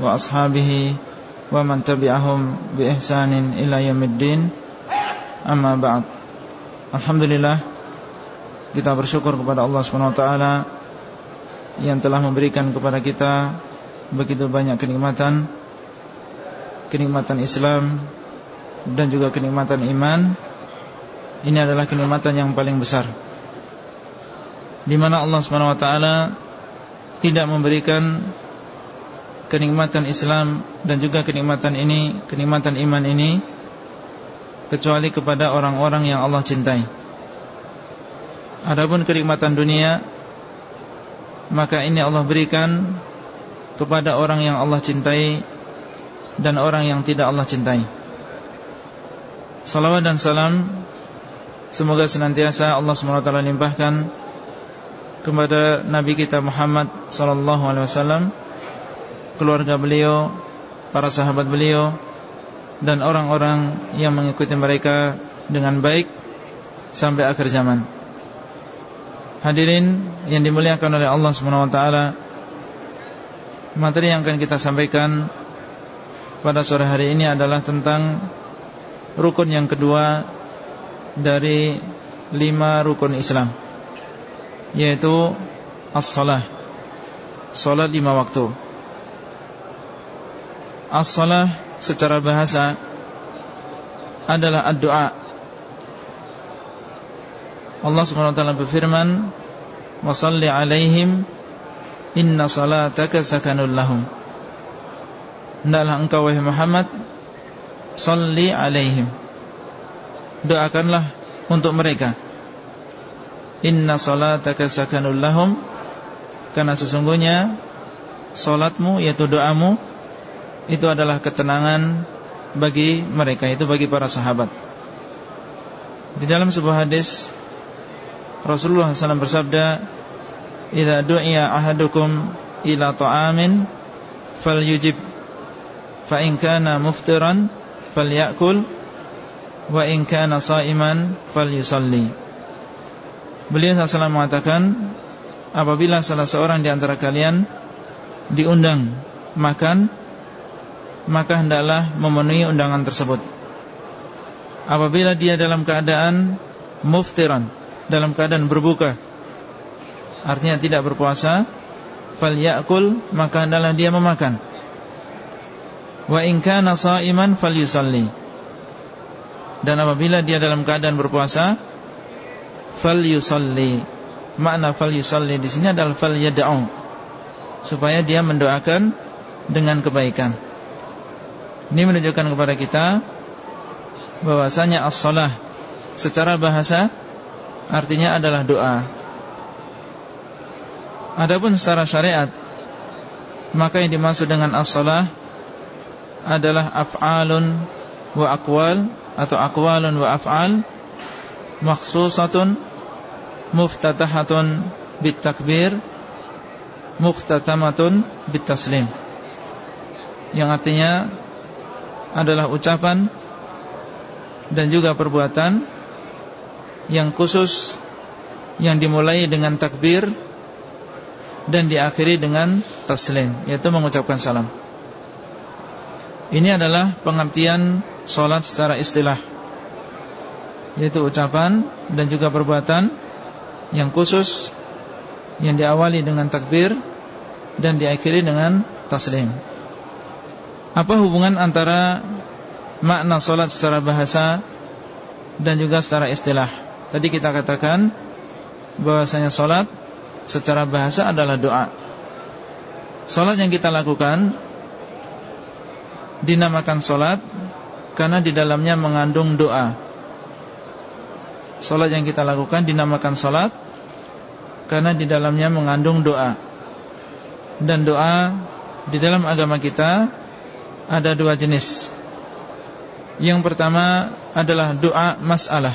وأصحابه ومن تبعهم بإحسان إلى يوم الدين أما بعد Alhamdulillah kita bersyukur kepada Allah SWT yang telah memberikan kepada kita begitu banyak kenikmatan kenikmatan Islam dan juga kenikmatan iman ini adalah kenikmatan yang paling besar di mana Allah SWT tidak memberikan kenikmatan Islam dan juga kenikmatan ini, kenikmatan iman ini kecuali kepada orang-orang yang Allah cintai. Adapun kenikmatan dunia maka ini Allah berikan kepada orang yang Allah cintai dan orang yang tidak Allah cintai. Salawat dan salam semoga senantiasa Allah SWT limpahkan kepada Nabi kita Muhammad sallallahu alaihi wasallam, keluarga beliau, para sahabat beliau dan orang-orang yang mengikuti mereka dengan baik sampai akhir zaman. Hadirin yang dimuliakan oleh Allah Subhanahu wa taala, materi yang akan kita sampaikan pada sore hari ini adalah tentang rukun yang kedua dari lima rukun Islam yaitu as-salah. Salat lima waktu. As-salah secara bahasa adalah ad-du'a. Allah Subhanahu wa berfirman, "Wa shalli 'alaihim inna salataka sakanul lahum." Hendaklah engkau wahai Muhammad salli 'alaihim. Doakanlah untuk mereka Inna salataka sakanul lahum Karena sesungguhnya Salatmu yaitu doamu Itu adalah ketenangan Bagi mereka Itu bagi para sahabat. Di dalam sebuah hadis Rasulullah SAW bersabda Iza du'iya ahadukum Ila ta'amin Fal yujib Fa in kana muftiran Fal yakul Wa in kana sa'iman Fal yusalli Beliau SAW mengatakan Apabila salah seorang di antara kalian Diundang makan Maka hendaklah memenuhi undangan tersebut Apabila dia dalam keadaan Muftiran Dalam keadaan berbuka Artinya tidak berpuasa Fal yakul Maka hendaklah dia memakan Wa inkana sa'iman fal yusalli Dan apabila dia dalam keadaan berpuasa fal yusalli. Makna fal yusalli di sini adalah fal yad'u. Supaya dia mendoakan dengan kebaikan. Ini menunjukkan kepada kita bahwasanya as-salah secara bahasa artinya adalah doa. Adapun secara syariat maka yang dimaksud dengan as-salah adalah af'alun wa aqwal atau aqwalun wa af'al makhsusatun muftatahatun bitakbir mukhtatamatun bitaslim yang artinya adalah ucapan dan juga perbuatan yang khusus yang dimulai dengan takbir dan diakhiri dengan taslim yaitu mengucapkan salam. Ini adalah pengertian solat secara istilah yaitu ucapan dan juga perbuatan yang khusus yang diawali dengan takbir dan diakhiri dengan taslim. Apa hubungan antara makna solat secara bahasa dan juga secara istilah? Tadi kita katakan bahwasanya solat secara bahasa adalah doa. Solat yang kita lakukan dinamakan solat karena di dalamnya mengandung doa Solat yang kita lakukan dinamakan solat Karena di dalamnya mengandung doa Dan doa Di dalam agama kita Ada dua jenis. Yang pertama adalah doa masalah.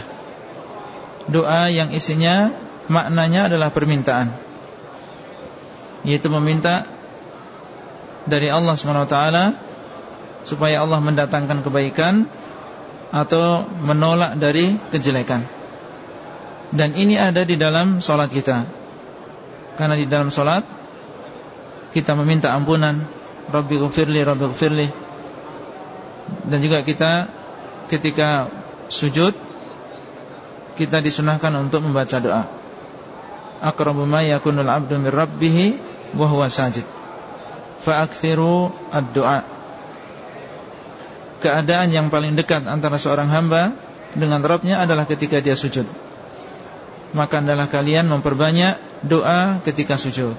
Doa yang isinya Maknanya adalah permintaan. Yaitu meminta Dari Allah SWT Supaya Allah mendatangkan kebaikan Atau menolak dari kejelekan. Dan ini ada di dalam solat kita. Karena di dalam solat Kita meminta ampunan Rabbi gufirli, Rabbi gufirli Dan juga kita Ketika sujud Kita disunahkan untuk membaca doa. Akrabu ma yakunul abdu min rabbihi Wahuwa sajid. Fa'akthiru ad-doa Keadaan yang paling dekat antara seorang hamba Dengan Rabbnya adalah ketika dia sujud. Maka adalah kalian memperbanyak doa ketika sujud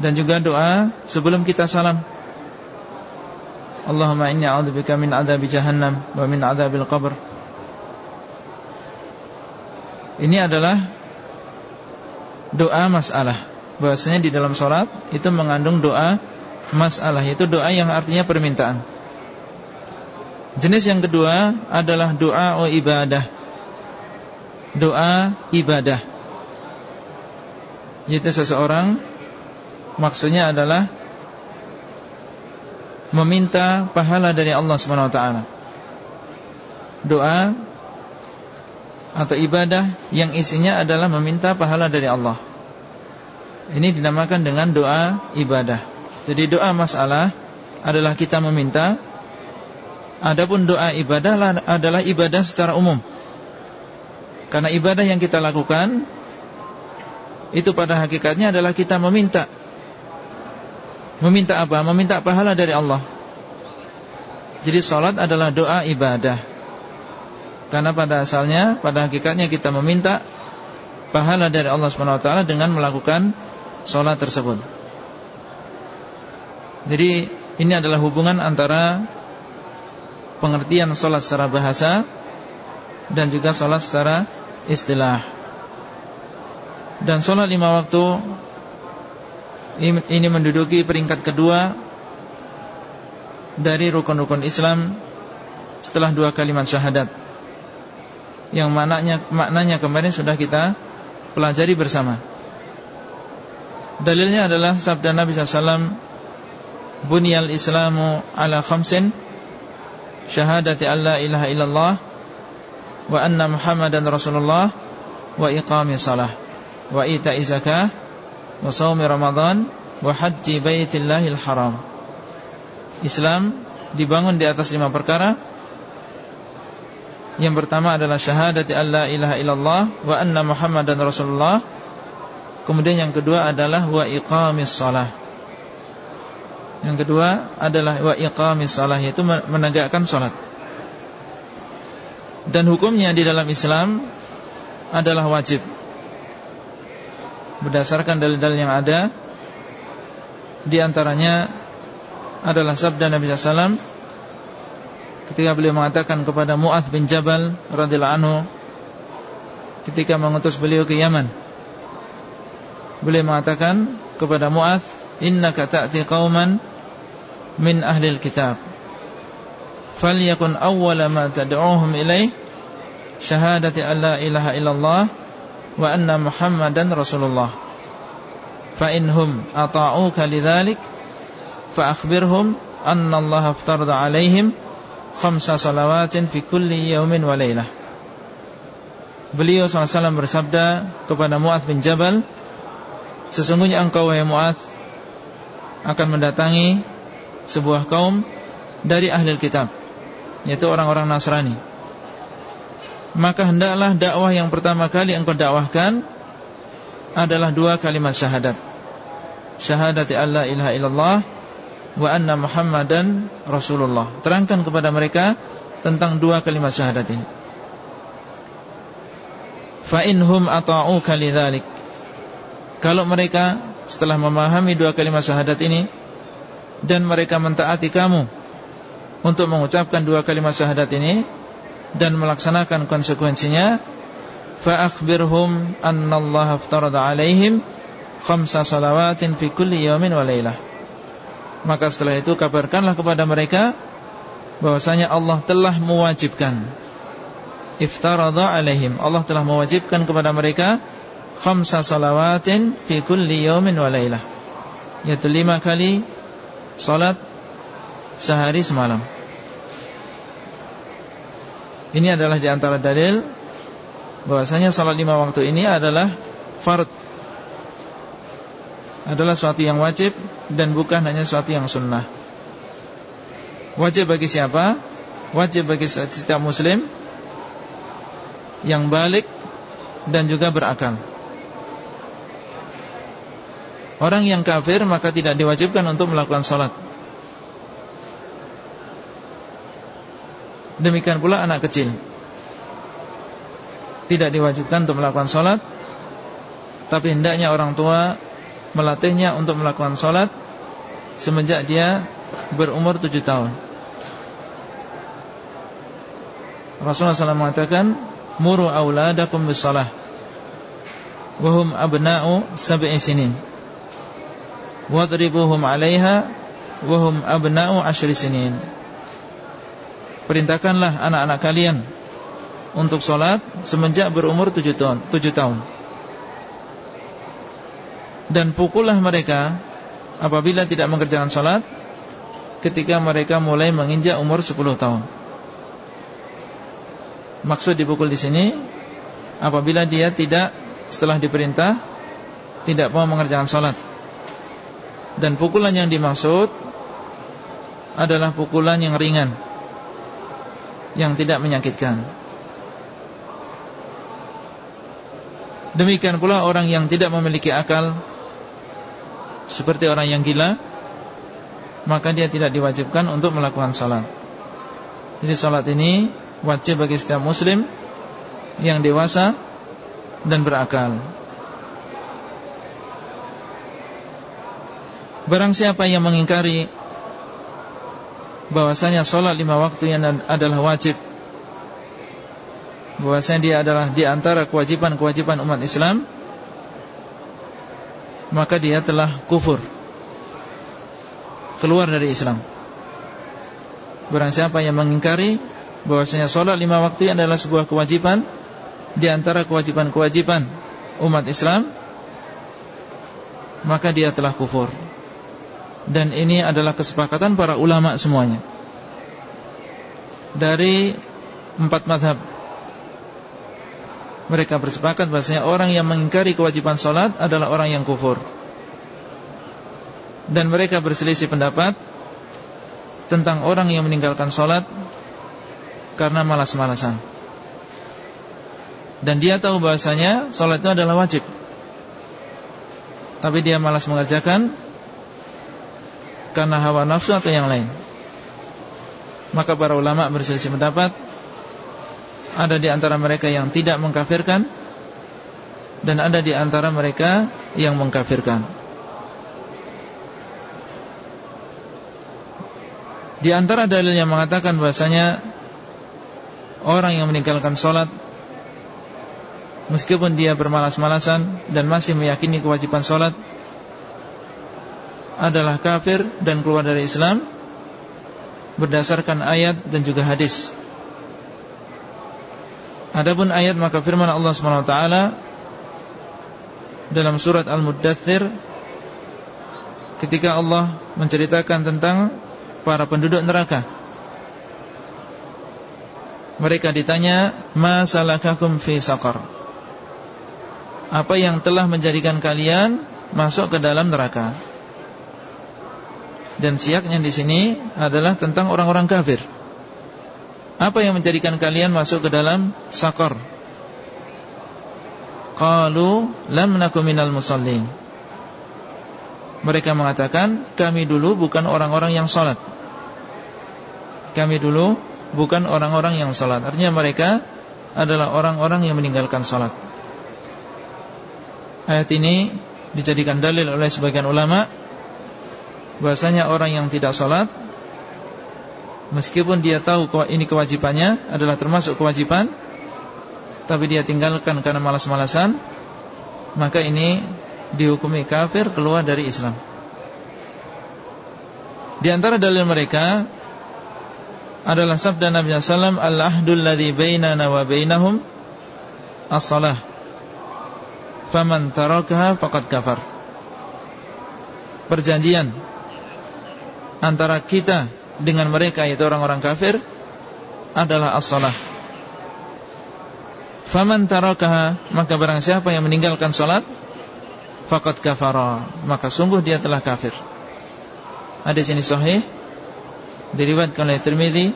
Dan juga doa sebelum kita salam Allahumma inni a'udzubika min adzabi jahannam wa min adzabil qabr. Ini adalah doa masalah. Bahasanya di dalam sholat itu mengandung doa masalah, yaitu doa yang artinya permintaan. Jenis yang kedua adalah doa o ibadah. Doa ibadah. Yaitu seseorang maksudnya adalah meminta pahala dari Allah Subhanahu wa taala. Doa atau ibadah yang isinya adalah meminta pahala dari Allah. Ini dinamakan dengan doa ibadah. Jadi doa masalah adalah kita meminta Adapun doa ibadah adalah ibadah secara umum. Karena ibadah yang kita lakukan itu pada hakikatnya adalah kita meminta. Meminta apa? Meminta pahala dari Allah. Jadi sholat adalah doa ibadah. Karena pada asalnya, pada hakikatnya kita meminta pahala dari Allah SWT dengan melakukan sholat tersebut. Jadi ini adalah hubungan antara pengertian solat secara bahasa dan juga solat secara istilah. Dan solat lima waktu ini menduduki peringkat kedua dari rukun-rukun Islam setelah dua kalimat syahadat. Yang maknanya maknanya kemarin sudah kita pelajari bersama. Dalilnya adalah sabda Nabi SAW Bunyal Islamu ala khamsin syahadati alla ilaha illallah wa anna muhammadan rasulullah wa iqami salah wa ita'i zakah wa sawmi ramadan wa haji baitillahil haram Islam dibangun di atas lima perkara Yang pertama adalah syahadati alla ilaha illallah wa anna muhammadan rasulullah Kemudian yang kedua adalah wa iqamis salah yang kedua adalah wa iqamis salah yaitu menegakkan salat. Dan hukumnya di dalam Islam adalah wajib. Berdasarkan dalil-dalil yang ada di antaranya adalah sabda Nabi SAW ketika beliau mengatakan kepada Mu'adh bin Jabal radhiyallahu anhu ketika mengutus beliau ke Yaman. Beliau mengatakan kepada Mu'adh, "Innaka ta'ti qauman min ahli kitab falyakun awwala ma tad'uuhum ilaih syahadati an la ilaha illallah wa anna muhammadan rasulullah. Fa inhum ata'uka lidzalik fa akhbirhum anna allaha aftarada alaihim khamsa salawatin fi kulli yawmin wa laylah. Beliau SAW bersabda kepada Mu'adh bin Jabal Sesungguhnya engkau wahai Mu'adh Akan mendatangi sebuah kaum dari ahli kitab yaitu orang-orang Nasrani maka hendaklah dakwah yang pertama kali engkau dakwahkan adalah dua kalimat syahadat. Syahadat alla ilaha illallah wa anna muhammadan rasulullah. Terangkan kepada mereka tentang dua kalimat syahadat ini. Fa inhum ata'uka lidzalik. Kalau mereka setelah memahami dua kalimat syahadat ini dan mereka mentaati kamu untuk mengucapkan dua kalimat syahadat ini dan melaksanakan konsekuensinya fa akhbirhum annallaha aftarada alaihim khamsa salawatin fi kulli yawmin wa lailah Maka setelah itu kabarkanlah kepada mereka bahwasanya Allah telah mewajibkan iftarada alaihim Allah telah mewajibkan kepada mereka khamsa salawatin fi kulli yawmin wa lailah yaitu lima kali salat sehari semalam ini adalah di antara dalil bahwasanya salat lima waktu ini adalah fard adalah suatu yang wajib dan bukan hanya suatu yang sunnah. Wajib bagi siapa? Wajib bagi setiap muslim yang balik dan juga berakal. Orang yang kafir maka tidak diwajibkan untuk melakukan sholat Demikian pula anak kecil. Tidak diwajibkan untuk melakukan sholat Tapi hendaknya orang tua Melatihnya untuk melakukan sholat Semenjak dia berumur tujuh tahun. Rasulullah SAW mengatakan Muru awladakum bisalah Wahum abna'u sab'i sinin Wadribuhum alaiha Wahum abna'u ashri sinin perintahkanlah anak-anak kalian untuk sholat semenjak berumur tujuh tahun, tahun. Dan pukullah mereka apabila tidak mengerjakan sholat ketika mereka mulai menginjak umur sepuluh tahun. Maksud dipukul di sini apabila dia tidak setelah diperintah tidak mau mengerjakan sholat. Dan pukulan yang dimaksud adalah pukulan yang ringan yang tidak menyakitkan. Demikian pula orang yang tidak memiliki akal seperti orang yang gila, maka dia tidak diwajibkan untuk melakukan salat. Jadi salat ini wajib bagi setiap muslim yang dewasa dan berakal. Barang siapa yang mengingkari bahwasanya sholat lima waktu yang adalah wajib. Bahwasanya dia adalah di antara kewajiban-kewajiban umat Islam maka dia telah kufur. Keluar dari Islam. Barang siapa yang mengingkari bahwasanya sholat lima waktu yang adalah sebuah kewajiban di antara kewajiban-kewajiban umat Islam maka dia telah kufur dan ini adalah kesepakatan para ulama semuanya. Dari empat madhab. Mereka bersepakat bahasanya orang yang mengingkari kewajiban sholat adalah orang yang kufur. Dan mereka berselisih pendapat Tentang orang yang meninggalkan sholat Karena malas-malasan. Dan dia tahu bahasanya Sholat itu adalah wajib. Tapi dia malas mengerjakan karena hawa nafsu atau yang lain. Maka para ulama berselisih pendapat ada di antara mereka yang tidak mengkafirkan dan ada di antara mereka yang mengkafirkan. Di antara dalil yang mengatakan bahasanya orang yang meninggalkan sholat meskipun dia bermalas-malasan dan masih meyakini kewajiban sholat adalah kafir dan keluar dari Islam berdasarkan ayat dan juga hadis. Adapun ayat maka firman Allah Subhanahu wa taala dalam surat Al-Muddathir ketika Allah menceritakan tentang para penduduk neraka. Mereka ditanya, "Ma salakakum fi saqar?" Apa yang telah menjadikan kalian masuk ke dalam neraka? Dan siaknya di sini adalah tentang orang-orang kafir. Apa yang menjadikan kalian masuk ke dalam sakar? Qalu lam nakum minal musallin. Mereka mengatakan kami dulu bukan orang-orang yang salat. Kami dulu bukan orang-orang yang salat. Artinya mereka adalah orang-orang yang meninggalkan salat. Ayat ini dijadikan dalil oleh sebagian ulama bahasanya orang yang tidak sholat Meskipun dia tahu ini kewajibannya adalah termasuk kewajiban Tapi dia tinggalkan karena malas-malasan Maka ini dihukumi kafir keluar dari Islam. Di antara dalil mereka adalah sabda Nabi SAW Al-ahdul ladhi bainana wa bainahum As-salah. Faman tarakaha faqad kafar. Perjanjian Antara kita dengan mereka Yaitu orang-orang kafir Adalah as-salah. Faman tarakaha Maka barang siapa yang meninggalkan salat Faqad kafara. Maka sungguh dia telah kafir. Hadis ini sahih diriwayatkan oleh Tirmizi,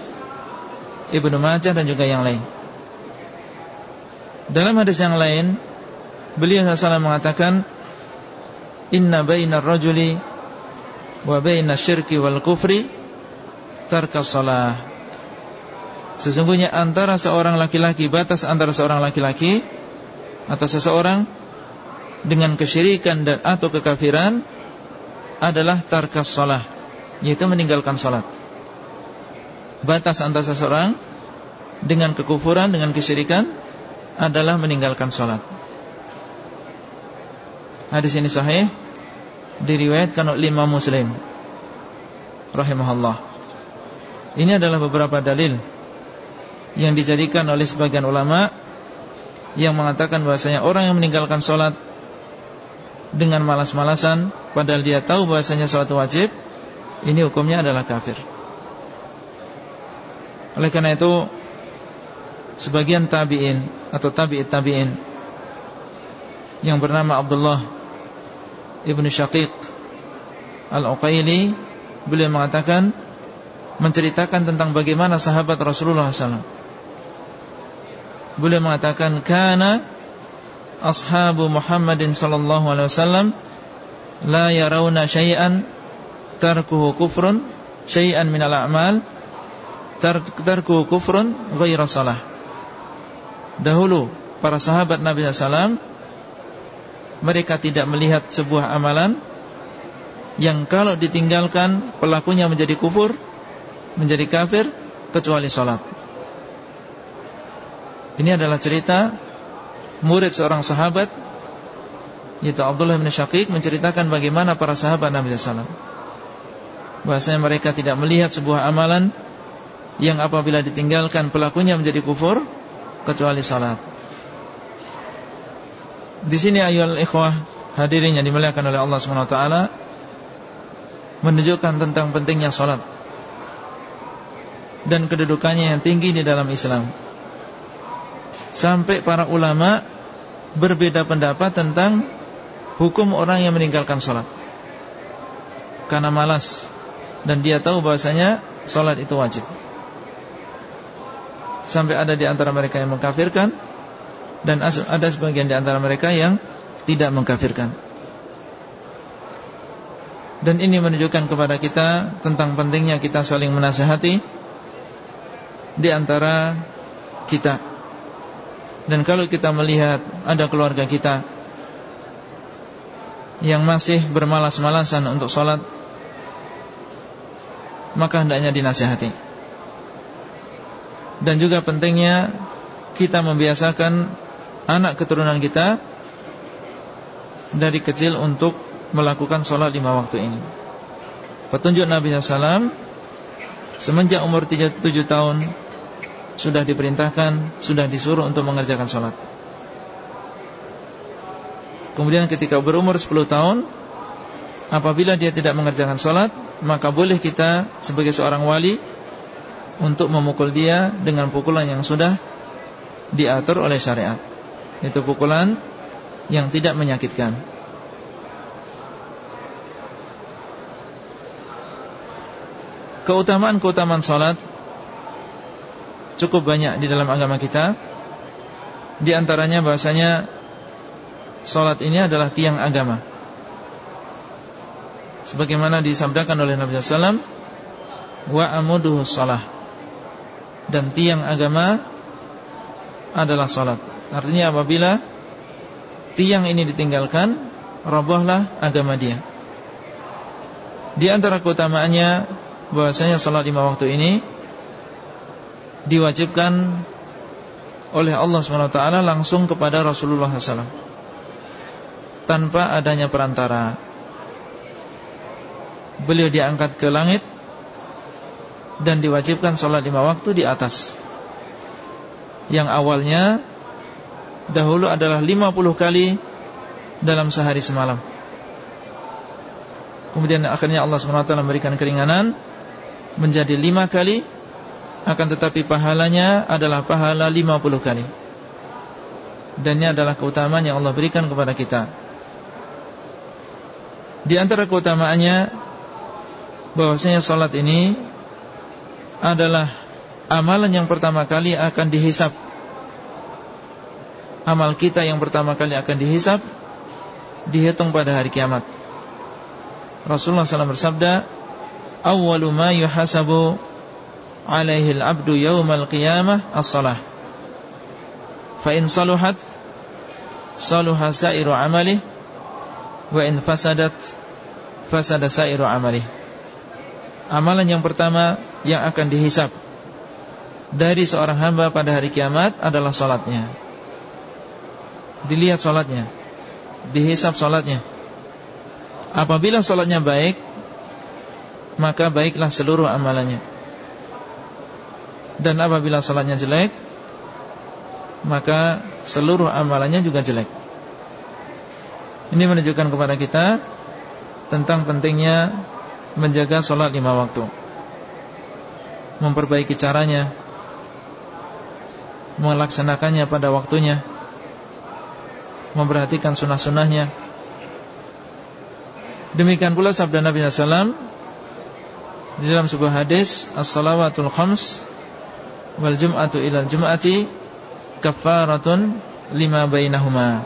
Ibnu Majah dan juga yang lain. Dalam hadis yang lain, beliau SAW mengatakan, Inna bainar rajuli wa bainar syirki wal kufri tarka salah. Sesungguhnya antara seorang laki-laki batas antara seorang laki-laki atau seseorang dengan kesyirikan dan atau kekafiran adalah tarkas salah, yaitu meninggalkan salat batas antara seseorang dengan kekufuran, dengan kesyirikan adalah meninggalkan sholat. Hadis ini sahih diriwayatkan oleh Imam Muslim rahimahullah. Ini adalah beberapa dalil yang dijadikan oleh sebagian ulama yang mengatakan bahasanya orang yang meninggalkan sholat dengan malas-malasan padahal dia tahu bahasanya sholat wajib ini hukumnya adalah kafir. Oleh karena itu Sebagian tabi'in Atau tabi'it tabi'in Yang bernama Abdullah Ibn Syaqiq Al-Uqaili Beliau mengatakan Menceritakan tentang bagaimana sahabat Rasulullah SAW Beliau mengatakan Kana Ashabu Muhammadin Sallallahu Alaihi Wasallam La yarawna syai'an Tarkuhu kufrun Syai'an minal a'mal tarku kufrun ghaira salah. Dahulu para sahabat Nabi SAW mereka tidak melihat sebuah amalan yang kalau ditinggalkan pelakunya menjadi kufur, menjadi kafir kecuali salat. Ini adalah cerita murid seorang sahabat yaitu Abdullah bin Syaqiq menceritakan bagaimana para sahabat Nabi SAW bahasanya mereka tidak melihat sebuah amalan yang apabila ditinggalkan pelakunya menjadi kufur kecuali salat. Di sini ayol ikhwah hadirin yang dimuliakan oleh Allah Subhanahu wa taala menunjukkan tentang pentingnya salat dan kedudukannya yang tinggi di dalam Islam. Sampai para ulama berbeda pendapat tentang hukum orang yang meninggalkan salat. Karena malas dan dia tahu bahasanya salat itu wajib sampai ada di antara mereka yang mengkafirkan dan ada sebagian di antara mereka yang tidak mengkafirkan. Dan ini menunjukkan kepada kita tentang pentingnya kita saling menasihati di antara kita. Dan kalau kita melihat ada keluarga kita yang masih bermalas-malasan untuk sholat, maka hendaknya dinasihati dan juga pentingnya kita membiasakan anak keturunan kita dari kecil untuk melakukan sholat lima waktu ini. Petunjuk Nabi SAW semenjak umur 7 tahun sudah diperintahkan, sudah disuruh untuk mengerjakan sholat. Kemudian ketika berumur 10 tahun, apabila dia tidak mengerjakan sholat, maka boleh kita sebagai seorang wali untuk memukul dia dengan pukulan yang sudah diatur oleh syariat. Itu pukulan yang tidak menyakitkan. Keutamaan-keutamaan salat cukup banyak di dalam agama kita. Di antaranya bahasanya salat ini adalah tiang agama. Sebagaimana disabdakan oleh Nabi wasallam, wa amuduhu salah dan tiang agama adalah salat. Artinya apabila tiang ini ditinggalkan, robohlah agama dia. Di antara keutamaannya bahwasanya salat lima waktu ini diwajibkan oleh Allah SWT langsung kepada Rasulullah SAW tanpa adanya perantara. Beliau diangkat ke langit dan diwajibkan sholat lima waktu di atas. Yang awalnya dahulu adalah 50 kali dalam sehari semalam. Kemudian akhirnya Allah SWT memberikan keringanan menjadi lima kali akan tetapi pahalanya adalah pahala 50 kali. Dan ini adalah keutamaan yang Allah berikan kepada kita. Di antara keutamaannya bahwasanya salat ini adalah amalan yang pertama kali akan dihisap. Amal kita yang pertama kali akan dihisap dihitung pada hari kiamat. Rasulullah SAW bersabda, "Awwalu ma yuhasabu alaihi al-'abdu yawmal qiyamah as-salah." Fa in saluhat saluha sa'iru 'amalihi wa in fasadat fasada sa'iru 'amalihi. Amalan yang pertama yang akan dihisap dari seorang hamba pada hari kiamat adalah salatnya. Dilihat salatnya, dihisap salatnya. Apabila salatnya baik, maka baiklah seluruh amalannya. Dan apabila salatnya jelek, maka seluruh amalannya juga jelek. Ini menunjukkan kepada kita tentang pentingnya menjaga sholat lima waktu Memperbaiki caranya Melaksanakannya pada waktunya Memperhatikan sunnah-sunnahnya Demikian pula sabda Nabi SAW Di dalam sebuah hadis As-salawatul khams Wal jum'atu ilal jum'ati Kafaratun lima bainahuma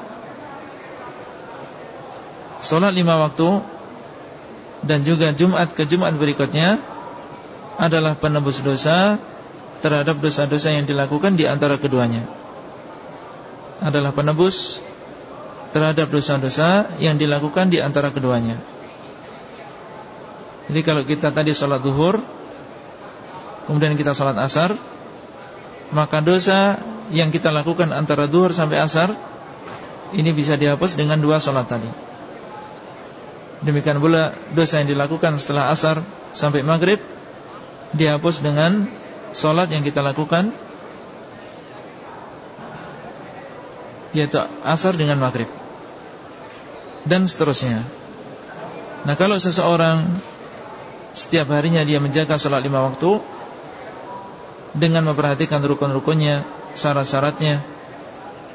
Salat lima waktu dan juga Jumat ke Jumat berikutnya adalah penebus dosa terhadap dosa-dosa yang dilakukan di antara keduanya. Adalah penebus terhadap dosa-dosa yang dilakukan di antara keduanya. Jadi kalau kita tadi sholat duhur Kemudian kita sholat asar Maka dosa yang kita lakukan antara duhur sampai asar Ini bisa dihapus dengan dua sholat tadi Demikian pula dosa yang dilakukan setelah asar sampai maghrib Dihapus dengan sholat yang kita lakukan Yaitu asar dengan maghrib Dan seterusnya Nah kalau seseorang Setiap harinya dia menjaga sholat lima waktu Dengan memperhatikan rukun-rukunnya Syarat-syaratnya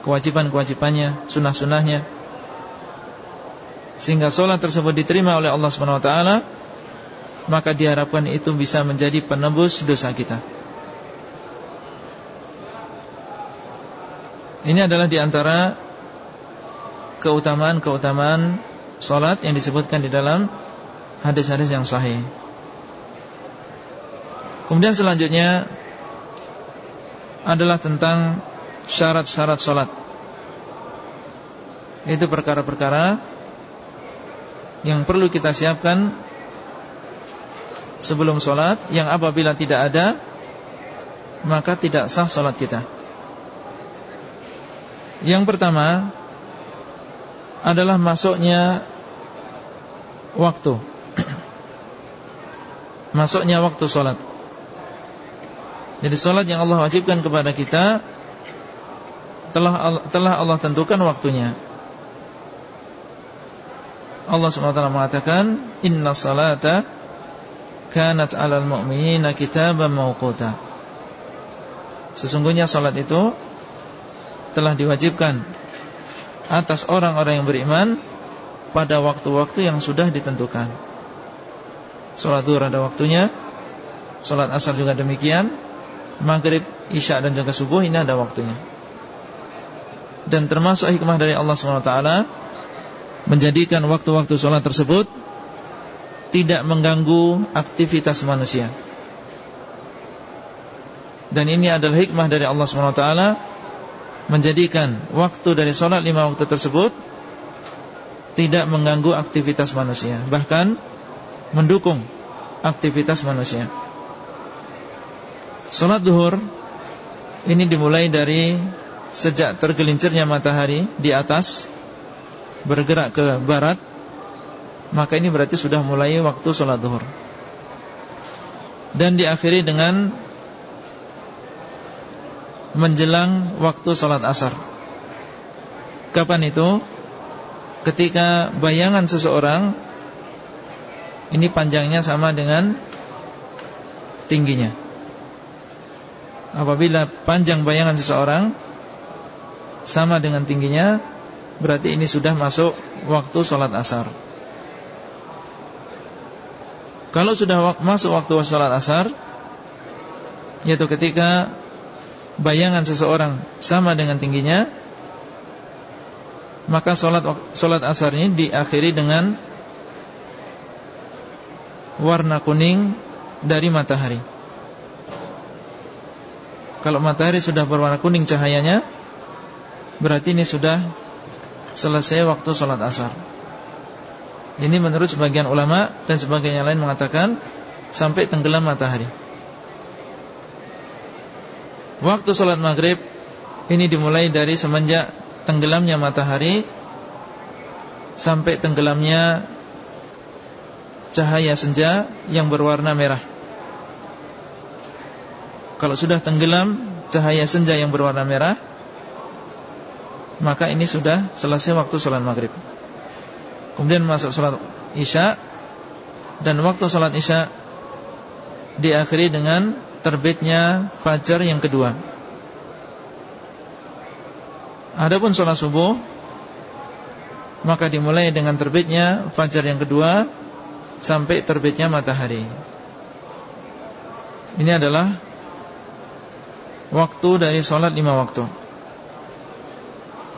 Kewajiban-kewajibannya Sunnah-sunnahnya sehingga sholat tersebut diterima oleh Allah SWT maka diharapkan itu bisa menjadi penebus dosa kita. Ini adalah di antara keutamaan-keutamaan sholat yang disebutkan di dalam hadis-hadis yang sahih. Kemudian selanjutnya adalah tentang syarat-syarat sholat. Itu perkara-perkara yang perlu kita siapkan sebelum sholat yang apabila tidak ada maka tidak sah sholat kita. Yang pertama adalah masuknya waktu. masuknya waktu sholat. Jadi sholat yang Allah wajibkan kepada kita telah telah Allah tentukan waktunya. Allah SWT mengatakan Inna salata Kanat alal mu'minina kitaban mawquta Sesungguhnya salat itu Telah diwajibkan Atas orang-orang yang beriman Pada waktu-waktu yang sudah ditentukan Salat duhur ada waktunya Salat asar juga demikian Maghrib, isya dan juga subuh Ini ada waktunya Dan termasuk hikmah dari Allah SWT menjadikan waktu-waktu sholat tersebut tidak mengganggu aktivitas manusia. Dan ini adalah hikmah dari Allah SWT menjadikan waktu dari sholat lima waktu tersebut tidak mengganggu aktivitas manusia, bahkan mendukung aktivitas manusia. Sholat duhur ini dimulai dari sejak tergelincirnya matahari di atas bergerak ke barat Maka ini berarti sudah mulai waktu sholat duhur dan diakhiri dengan menjelang waktu salat asar. Kapan itu? Ketika bayangan seseorang ini panjangnya sama dengan tingginya. Apabila panjang bayangan seseorang sama dengan tingginya, berarti ini sudah masuk waktu sholat asar. Kalau sudah masuk waktu sholat asar Yaitu ketika Bayangan seseorang sama dengan tingginya Maka sholat, sholat asar ini diakhiri dengan Warna kuning dari matahari Kalau matahari sudah berwarna kuning cahayanya Berarti ini sudah selesai waktu sholat asar ini menurut sebagian ulama dan sebagian yang lain mengatakan sampai tenggelam matahari. Waktu sholat maghrib ini dimulai dari semenjak tenggelamnya matahari sampai tenggelamnya cahaya senja yang berwarna merah. Kalau sudah tenggelam cahaya senja yang berwarna merah, maka ini sudah selesai waktu sholat maghrib. Kemudian masuk sholat isya Dan waktu sholat isya Diakhiri dengan terbitnya fajar yang kedua. Adapun sholat subuh Maka dimulai dengan terbitnya fajar yang kedua Sampai terbitnya matahari. Ini adalah Waktu dari sholat lima waktu.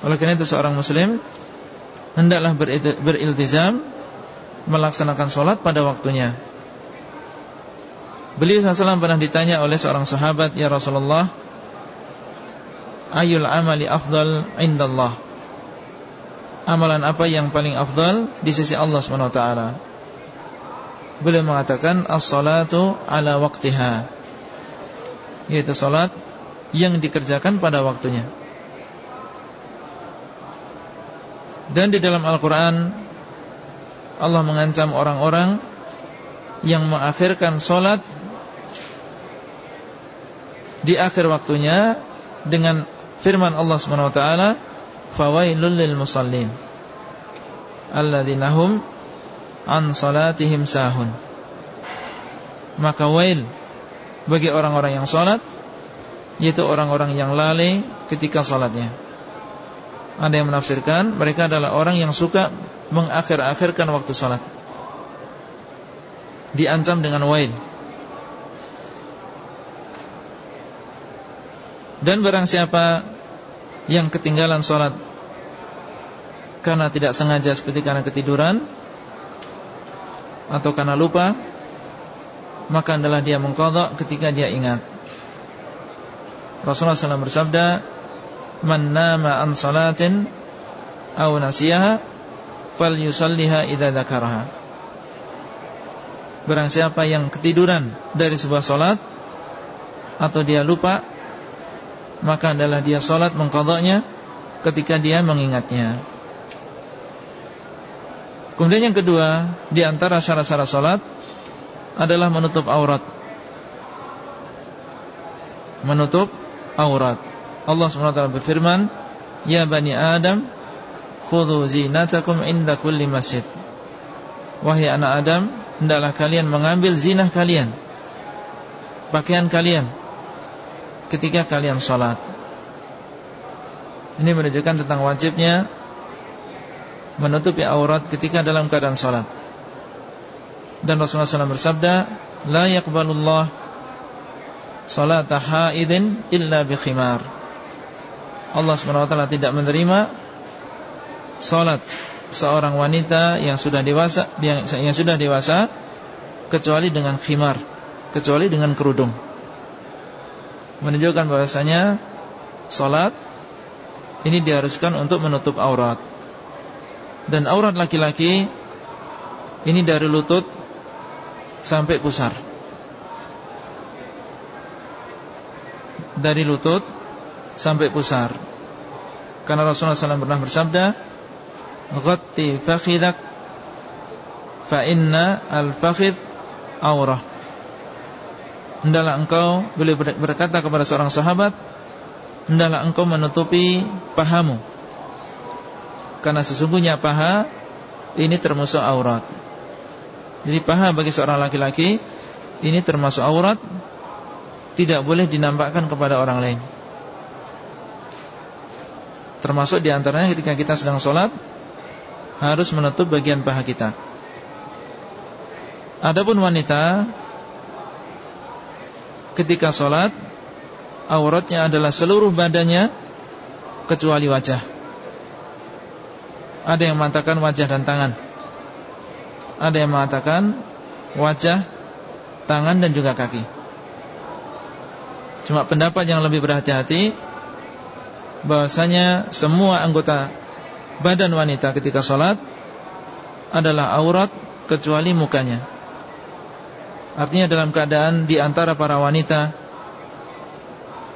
Oleh karena itu seorang muslim hendaklah beriltizam melaksanakan sholat pada waktunya. Beliau SAW pernah ditanya oleh seorang sahabat, Ya Rasulullah, Ayul amali afdal indallah? Amalan apa yang paling afdal di sisi Allah SWT Beliau mengatakan As-salatu ala waktiha Yaitu salat yang dikerjakan pada waktunya. Dan di dalam Al-Quran Allah mengancam orang-orang Yang mengakhirkan solat Di akhir waktunya Dengan firman Allah SWT Fawailul lil musallin Alladhinahum An salatihim sahun Maka wail Bagi orang-orang yang solat Yaitu orang-orang yang lalai ketika solatnya ada yang menafsirkan mereka adalah orang yang suka mengakhir-akhirkan waktu salat. Diancam dengan wail. Dan barang siapa yang ketinggalan salat karena tidak sengaja seperti karena ketiduran atau karena lupa, maka adalah dia mengkodok ketika dia ingat. Rasulullah SAW bersabda, man nama an salatin aw nasiyaha falyusalliha idza dzakaraha Barang siapa yang ketiduran dari sebuah salat atau dia lupa maka adalah dia salat mengqadanya ketika dia mengingatnya. Kemudian yang kedua, di antara syarat-syarat salat adalah menutup aurat. Menutup aurat. Allah SWT berfirman Ya Bani Adam Khudu zinatakum inda kulli masjid Wahai anak Adam Hendaklah kalian mengambil zinah kalian Pakaian kalian Ketika kalian sholat. Ini menunjukkan tentang wajibnya Menutupi aurat ketika dalam keadaan sholat. Dan Rasulullah SAW bersabda La yakbalullah Salata haidin illa bi khimar. Allah SWT tidak menerima Salat seorang wanita yang sudah dewasa yang, yang sudah dewasa kecuali dengan khimar, kecuali dengan kerudung. Menunjukkan bahwasanya salat ini diharuskan untuk menutup aurat. Dan aurat laki-laki ini dari lutut sampai pusar. Dari lutut sampai pusar. Karena Rasulullah SAW pernah bersabda, "Ghatti fakhidak fa inna al-fakhid aurah." Hendaklah engkau boleh berkata kepada seorang sahabat hendaklah engkau menutupi pahamu. Karena sesungguhnya paha ini termasuk aurat. Jadi paha bagi seorang laki-laki ini termasuk aurat tidak boleh dinampakkan kepada orang lain. Termasuk di antaranya ketika kita sedang sholat harus menutup bagian paha kita. Adapun wanita ketika sholat auratnya adalah seluruh badannya kecuali wajah. Ada yang mengatakan wajah dan tangan. Ada yang mengatakan wajah, tangan dan juga kaki. Cuma pendapat yang lebih berhati-hati bahwasanya semua anggota badan wanita ketika sholat adalah aurat kecuali mukanya. Artinya dalam keadaan di antara para wanita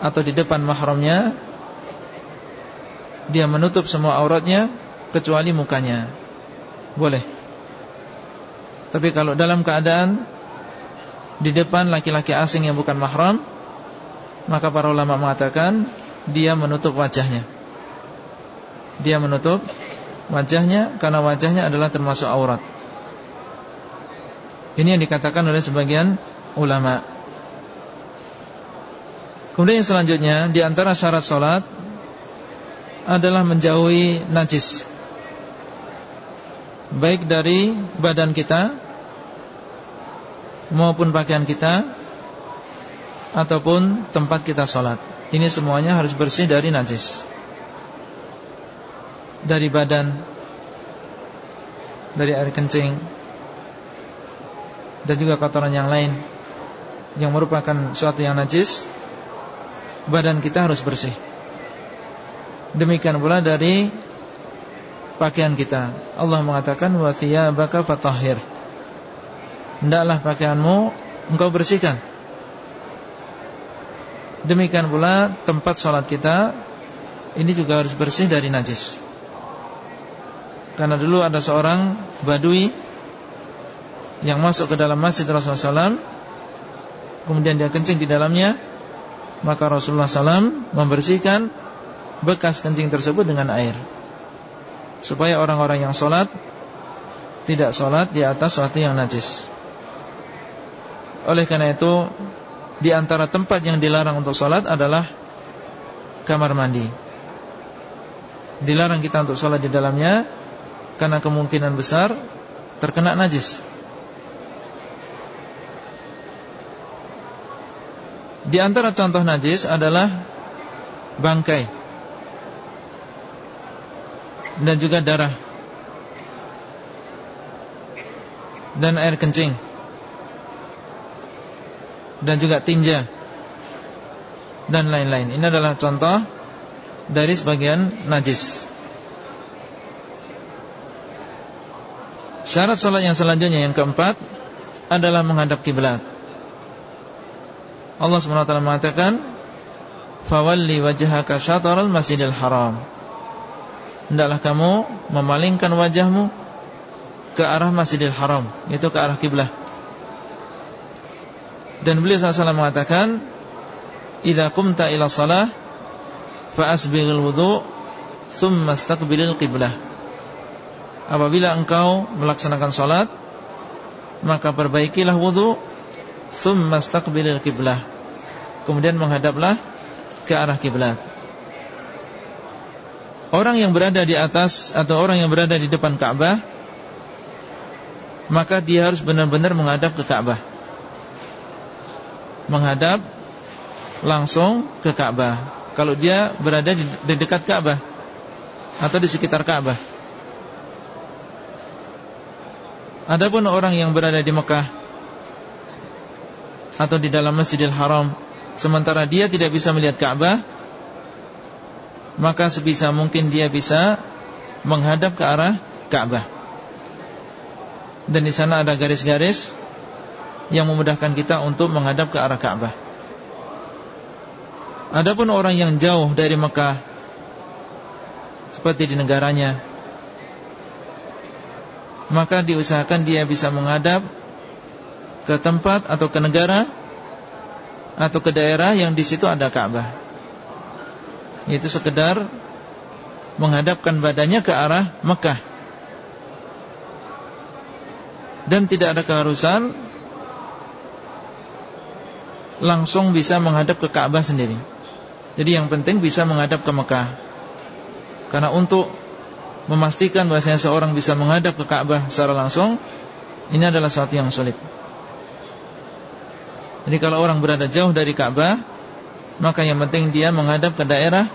atau di depan mahramnya dia menutup semua auratnya kecuali mukanya. Boleh. Tapi kalau dalam keadaan di depan laki-laki asing yang bukan mahram, maka para ulama mengatakan dia menutup wajahnya. Dia menutup wajahnya karena wajahnya adalah termasuk aurat. Ini yang dikatakan oleh sebagian ulama. Kemudian yang selanjutnya Di antara syarat sholat Adalah menjauhi najis. Baik dari badan kita Maupun pakaian kita Ataupun tempat kita sholat. Ini semuanya harus bersih dari najis. Dari badan Dari air kencing Dan juga kotoran yang lain Yang merupakan suatu yang najis badan kita harus bersih. Demikian pula dari pakaian kita. Allah mengatakan wa thiyabaka fatahhir. Hendaklah pakaianmu engkau bersihkan. Demikian pula tempat sholat kita ini juga harus bersih dari najis. Karena dulu ada seorang badui yang masuk ke dalam masjid Rasulullah SAW, kemudian dia kencing di dalamnya, maka Rasulullah SAW membersihkan bekas kencing tersebut dengan air supaya orang-orang yang sholat tidak sholat di atas suatu yang najis. Oleh karena itu di antara tempat yang dilarang untuk sholat adalah kamar mandi. Dilarang kita untuk sholat di dalamnya karena kemungkinan besar terkena najis. Di antara contoh najis adalah bangkai dan juga darah dan air kencing dan juga tinja dan lain-lain. Ini adalah contoh dari sebagian najis. Syarat sholat yang selanjutnya yang keempat adalah menghadap kiblat. Allah SWT mengatakan Fawalli wajhaka syataral masjidil haram. Hendaklah kamu memalingkan wajahmu Ke arah masjidil haram Itu ke arah kiblah. Dan beliau SAW mengatakan Iza kumta ila salah Fa'asbighil wudu Thumma stakbilil qiblah. Apabila engkau melaksanakan salat Maka perbaikilah wudu thumma istaqbilil kiblah. Kemudian menghadaplah ke arah kiblat. Orang yang berada di atas atau orang yang berada di depan Ka'bah maka dia harus benar-benar menghadap ke Ka'bah. Menghadap langsung ke Ka'bah. Kalau dia berada di, dekat Ka'bah atau di sekitar Ka'bah. Adapun orang yang berada di Mekah atau di dalam Masjidil Haram sementara dia tidak bisa melihat Ka'bah maka sebisa mungkin dia bisa menghadap ke arah Ka'bah. Dan di sana ada garis-garis yang memudahkan kita untuk menghadap ke arah Ka'bah. Adapun orang yang jauh dari Mekah seperti di negaranya maka diusahakan dia bisa menghadap ke tempat atau ke negara atau ke daerah yang di situ ada Ka'bah. Itu sekedar menghadapkan badannya ke arah Mekah. Dan tidak ada keharusan langsung bisa menghadap ke Ka'bah sendiri. Jadi yang penting bisa menghadap ke Mekah. Karena untuk memastikan bahwasanya seorang bisa menghadap ke Ka'bah secara langsung, ini adalah sesuatu yang sulit. Jadi kalau orang berada jauh dari Ka'bah, maka yang penting dia menghadap ke daerah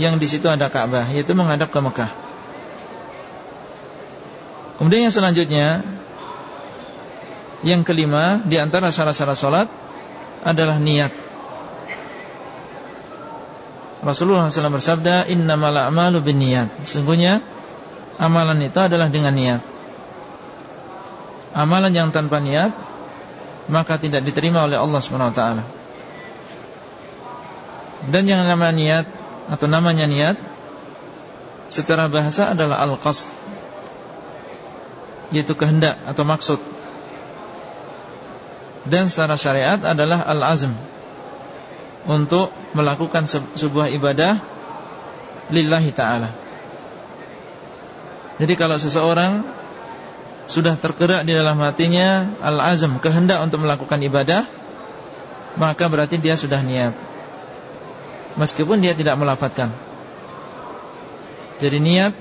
yang di situ ada Ka'bah, yaitu menghadap ke Mekah. Kemudian yang selanjutnya, yang kelima di antara syarat-syarat salat adalah niat. Rasulullah SAW bersabda, Innamal a'malu bin niat. Sesungguhnya amalan itu adalah dengan niat. Amalan yang tanpa niat maka tidak diterima oleh Allah SWT Dan yang namanya niat Atau namanya niat Secara bahasa adalah al-qasd. Yaitu kehendak atau maksud. Dan secara syariat adalah al-azm. Untuk melakukan sebuah ibadah Lillahi ta'ala. Jadi kalau seseorang sudah tergerak di dalam hatinya al-azm, kehendak untuk melakukan ibadah, maka berarti dia sudah niat. Meskipun dia tidak melafatkan. Jadi niat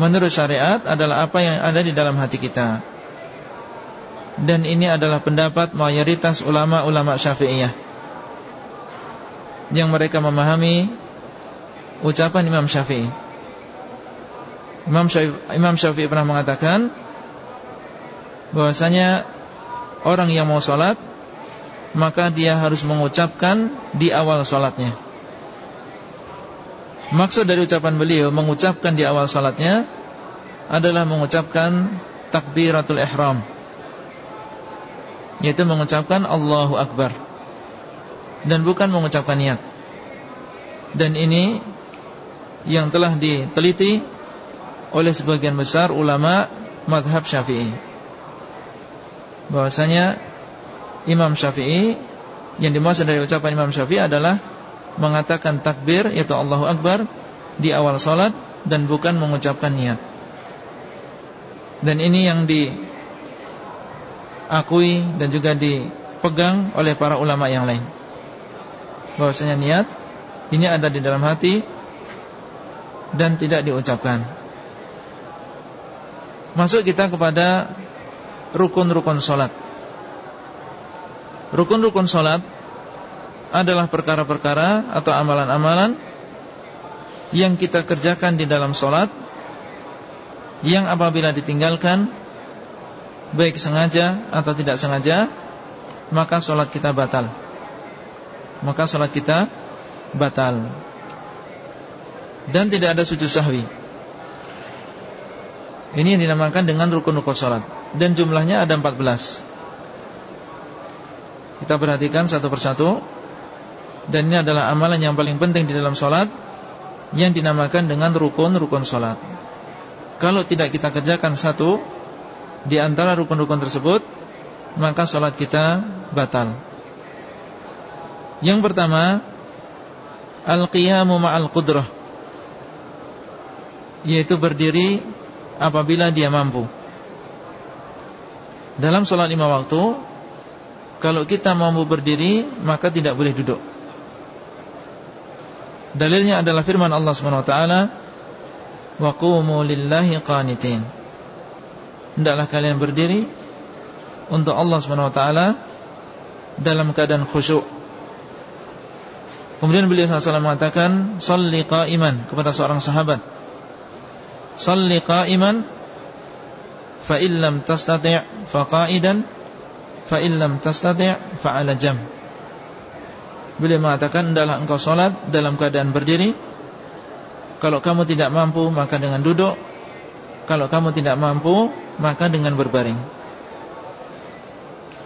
menurut syariat adalah apa yang ada di dalam hati kita. Dan ini adalah pendapat mayoritas ulama-ulama Syafi'iyah. Yang mereka memahami ucapan Imam Syafi'i. Imam Syafi'i, Imam Syafi'i pernah mengatakan bahwasanya orang yang mau sholat maka dia harus mengucapkan di awal sholatnya. Maksud dari ucapan beliau mengucapkan di awal sholatnya adalah mengucapkan takbiratul ihram, yaitu mengucapkan Allahu Akbar dan bukan mengucapkan niat. Dan ini yang telah diteliti oleh sebagian besar ulama madhab syafi'i bahwasanya Imam Syafi'i yang dimaksud dari ucapan Imam Syafi'i adalah mengatakan takbir yaitu Allahu Akbar di awal salat dan bukan mengucapkan niat. Dan ini yang diakui dan juga dipegang oleh para ulama yang lain. Bahwasanya niat ini ada di dalam hati dan tidak diucapkan. Masuk kita kepada rukun-rukun solat Rukun-rukun solat adalah perkara-perkara atau amalan-amalan yang kita kerjakan di dalam solat yang apabila ditinggalkan baik sengaja atau tidak sengaja maka solat kita batal. Maka solat kita batal. Dan tidak ada sujud sahwi ini yang dinamakan dengan rukun-rukun sholat. Dan jumlahnya ada 14 Kita perhatikan satu persatu. Dan ini adalah amalan yang paling penting di dalam sholat Yang dinamakan dengan rukun-rukun sholat. Kalau tidak kita kerjakan satu Di antara rukun-rukun tersebut Maka sholat kita batal. Yang pertama Al-qiyamu ma'al qudrah Yaitu berdiri apabila dia mampu. Dalam sholat lima waktu, kalau kita mampu berdiri, maka tidak boleh duduk. Dalilnya adalah firman Allah Subhanahu wa taala, "Wa qanitin." Kalian berdiri untuk Allah Subhanahu dalam keadaan khusyuk. Kemudian beliau SAW mengatakan, "Shalli qa'iman" kepada seorang sahabat Salli qa'iman Fa illam tastati' fa qa'idan Fa illam tastati' fa ala jam. Beliau mengatakan Adalah engkau solat dalam keadaan berdiri. Kalau kamu tidak mampu Maka dengan duduk. Kalau kamu tidak mampu Maka dengan berbaring.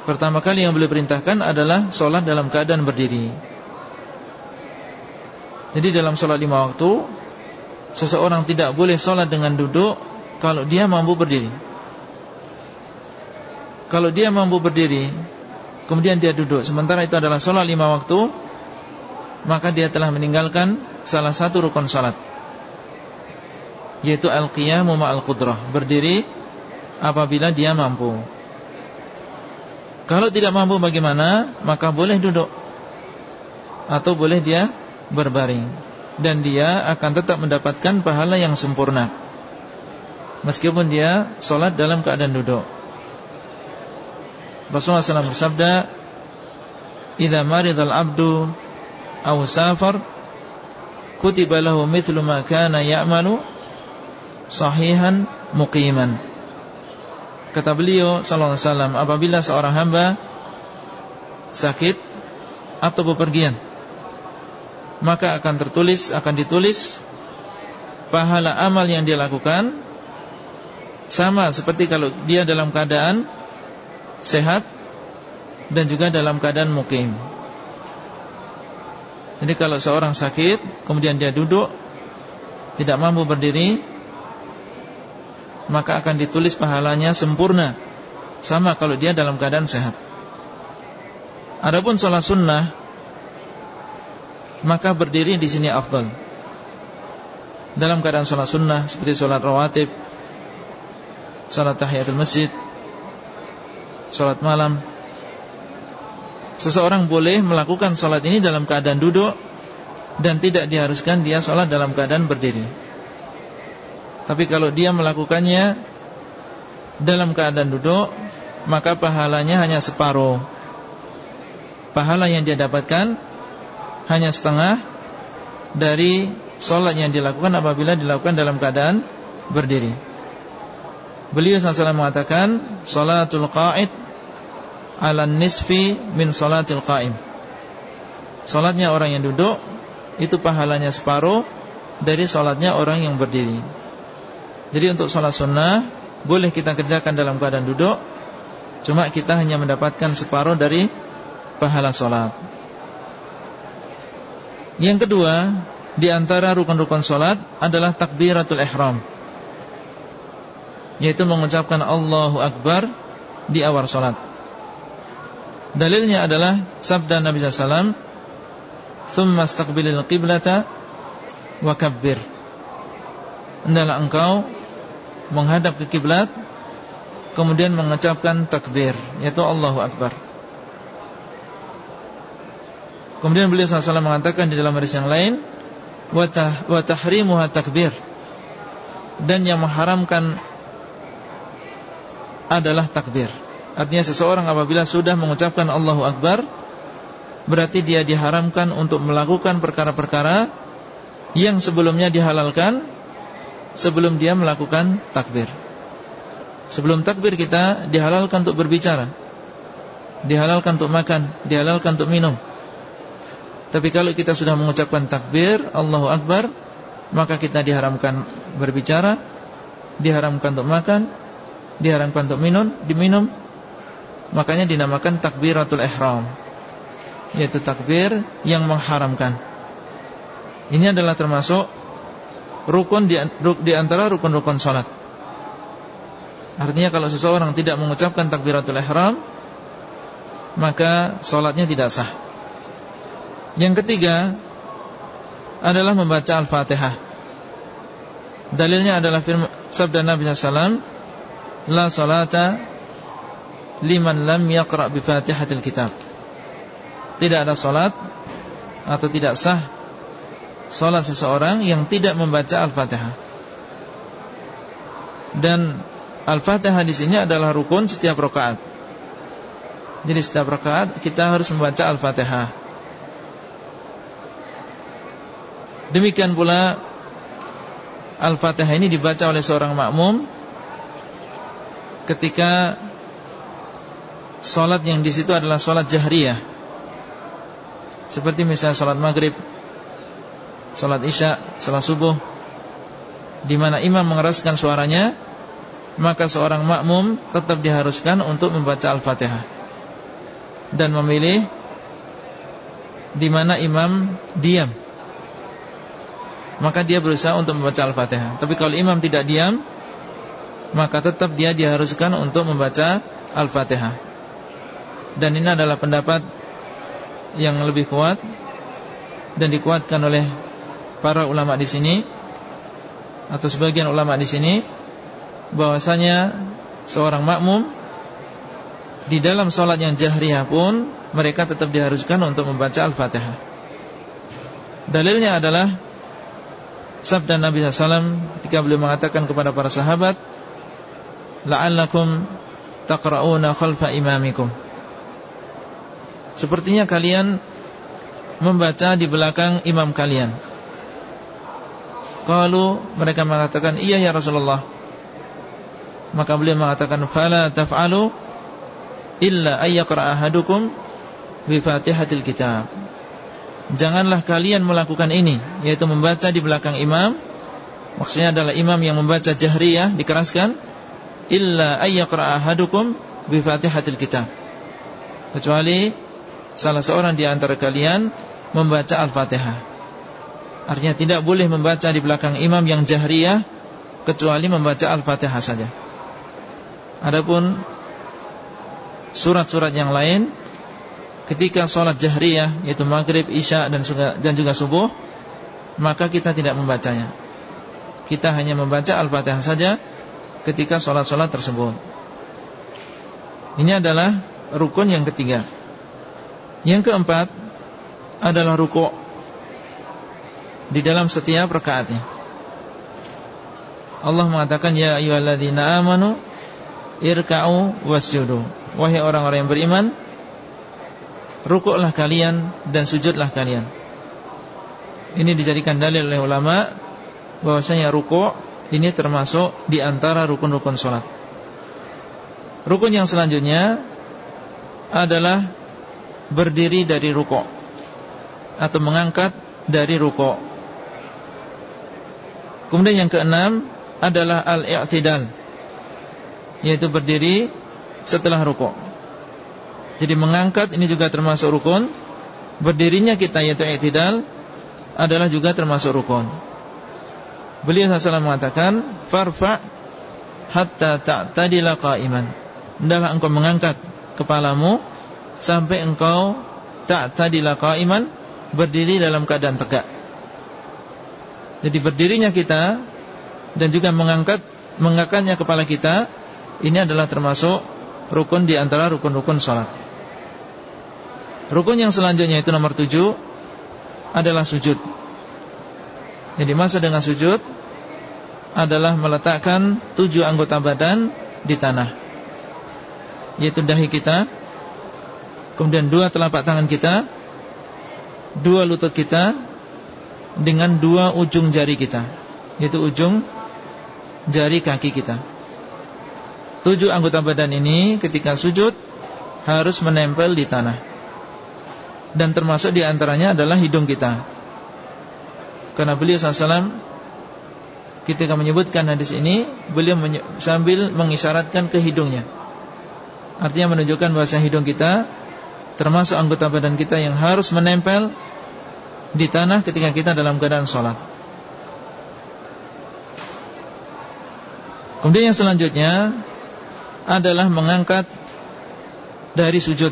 Pertama kali yang beliau perintahkan adalah Solat dalam keadaan berdiri. Jadi dalam solat lima waktu Seseorang tidak boleh sholat dengan duduk Kalau dia mampu berdiri. Kalau dia mampu berdiri Kemudian dia duduk. Sementara itu adalah sholat lima waktu Maka dia telah meninggalkan Salah satu rukun sholat Yaitu al-qiyamu ma'al-qudrah Berdiri apabila dia mampu. Kalau tidak mampu bagaimana? Maka boleh duduk. Atau boleh dia berbaring Dan dia akan tetap mendapatkan pahala yang sempurna. Meskipun dia sholat dalam keadaan duduk. Rasulullah SAW bersabda Iza maridal abdu Aw safar Kutiba lahu mithlu ma kana ya'malu Sahihan muqiman. Kata beliau sallallahu alaihi wasallam apabila seorang hamba sakit atau bepergian maka akan tertulis akan ditulis pahala amal yang dia lakukan sama seperti kalau dia dalam keadaan sehat dan juga dalam keadaan mukim. Jadi kalau seorang sakit kemudian dia duduk tidak mampu berdiri maka akan ditulis pahalanya sempurna sama kalau dia dalam keadaan sehat. Adapun sholat sunnah maka berdiri di sini afdal. Dalam keadaan sholat sunnah seperti sholat rawatib, sholat tahiyatul masjid, Sholat malam. Seseorang boleh melakukan sholat ini dalam keadaan duduk Dan tidak diharuskan dia sholat dalam keadaan berdiri. Tapi kalau dia melakukannya Dalam keadaan duduk Maka pahalanya hanya separuh. Pahala yang dia dapatkan Hanya setengah Dari sholat yang dilakukan Apabila dilakukan dalam keadaan berdiri. Beliau SAW mengatakan Salatul qa'id Ala nisfi min salatil qa'im. Salatnya orang yang duduk Itu pahalanya separuh Dari salatnya orang yang berdiri. Jadi untuk salat sunnah Boleh kita kerjakan dalam keadaan duduk Cuma kita hanya mendapatkan separuh dari Pahala salat Yang kedua Di antara rukun-rukun salat Adalah takbiratul ihram. Yaitu mengucapkan Allahu Akbar di awal salat. Dalilnya adalah sabda Nabi SAW Thumma staqbilil qiblata Wa kabbir. Hendaklah engkau Menghadap ke kiblat Kemudian mengucapkan takbir Yaitu Allahu Akbar Kemudian beliau SAW mengatakan di dalam hadis yang lain Wa takbir. Dan yang mengharamkan adalah takbir. Artinya seseorang apabila sudah mengucapkan Allahu Akbar Berarti dia diharamkan untuk melakukan perkara-perkara Yang sebelumnya dihalalkan Sebelum dia melakukan takbir. Sebelum takbir kita dihalalkan untuk berbicara Dihalalkan untuk makan Dihalalkan untuk minum Tapi kalau kita sudah mengucapkan takbir Allahu Akbar Maka kita diharamkan berbicara Diharamkan untuk makan diharamkan untuk minum, diminum, makanya dinamakan takbiratul ihram, yaitu takbir yang mengharamkan. Ini adalah termasuk rukun di, antara rukun-rukun salat. Artinya kalau seseorang tidak mengucapkan takbiratul ihram, maka salatnya tidak sah. Yang ketiga adalah membaca Al-Fatihah. Dalilnya adalah firman sabda Nabi sallallahu La salata liman lam yaqra bi Fatihatil Kitab. Tidak ada salat atau tidak sah salat seseorang yang tidak membaca Al-Fatihah. Dan Al-Fatihah di sini adalah rukun setiap rakaat. Jadi setiap rakaat kita harus membaca Al-Fatihah. Demikian pula Al-Fatihah ini dibaca oleh seorang makmum ketika Sholat yang di situ adalah sholat jahriyah. Seperti misalnya sholat maghrib Sholat isya, sholat subuh di mana imam mengeraskan suaranya Maka seorang makmum tetap diharuskan untuk membaca Al-Fatihah Dan memilih di mana imam diam Maka dia berusaha untuk membaca Al-Fatihah Tapi kalau imam tidak diam maka tetap dia diharuskan untuk membaca Al-Fatihah. Dan ini adalah pendapat Yang lebih kuat Dan dikuatkan oleh Para ulama di sini Atau sebagian ulama di sini bahwasanya Seorang makmum Di dalam sholat yang jahriyah pun Mereka tetap diharuskan untuk membaca Al-Fatihah Dalilnya adalah Sabda Nabi SAW ketika beliau mengatakan kepada para sahabat La'allakum taqra'una khalfa imamikum. Sepertinya kalian membaca di belakang imam kalian. Kalau mereka mengatakan Iya ya Rasulullah. Maka beliau mengatakan Fala taf'alu Illa ayyaqra ahadukum Bifatihatil kitab Janganlah kalian melakukan ini Yaitu membaca di belakang imam. Maksudnya adalah imam yang membaca jahriyah Dikeraskan. Illa ayyaqra'a ahadukum Bifatihatil kitab. Kecuali Salah seorang di antara kalian Membaca Al-Fatihah. Artinya tidak boleh membaca di belakang imam yang jahriyah Kecuali membaca Al-Fatihah saja. Adapun Surat-surat yang lain ketika sholat jahriyah yaitu maghrib, isya dan juga, dan juga subuh maka kita tidak membacanya. Kita hanya membaca al-fatihah saja ketika sholat-sholat tersebut. Ini adalah rukun yang ketiga. Yang keempat adalah rukuk di dalam setiap rakaatnya. Allah mengatakan ya ayyuhalladzina amanu irka'u wasjudu. Wahai orang-orang yang beriman, Rukuklah kalian dan sujudlah kalian. Ini dijadikan dalil oleh ulama bahwasanya rukuk ini termasuk di antara rukun-rukun sholat. Rukun yang selanjutnya adalah berdiri dari rukuk Atau mengangkat dari rukuk Kemudian yang keenam adalah al-i'tidal Yaitu berdiri setelah rukuk jadi mengangkat ini juga termasuk rukun. Berdirinya kita yaitu i'tidal Adalah juga termasuk rukun. Beliau SAW mengatakan Farfa' Hatta ta'tadila qa'iman. Hendaklah engkau mengangkat kepalamu Sampai engkau Ta'tadila qa'iman Berdiri dalam keadaan tegak. Jadi berdirinya kita Dan juga mengangkat Mengangkatnya kepala kita Ini adalah termasuk Rukun di antara rukun-rukun sholat Rukun yang selanjutnya itu nomor tujuh adalah sujud. Jadi masa dengan sujud adalah meletakkan tujuh anggota badan di tanah, yaitu dahi kita, kemudian dua telapak tangan kita, dua lutut kita, dengan dua ujung jari kita, yaitu ujung jari kaki kita. Tujuh anggota badan ini ketika sujud harus menempel di tanah dan termasuk di antaranya adalah hidung kita. Karena beliau SAW ketika menyebutkan hadis ini, beliau sambil mengisyaratkan ke hidungnya. Artinya menunjukkan bahasa hidung kita termasuk anggota badan kita yang harus menempel di tanah ketika kita dalam keadaan sholat. Kemudian yang selanjutnya adalah mengangkat dari sujud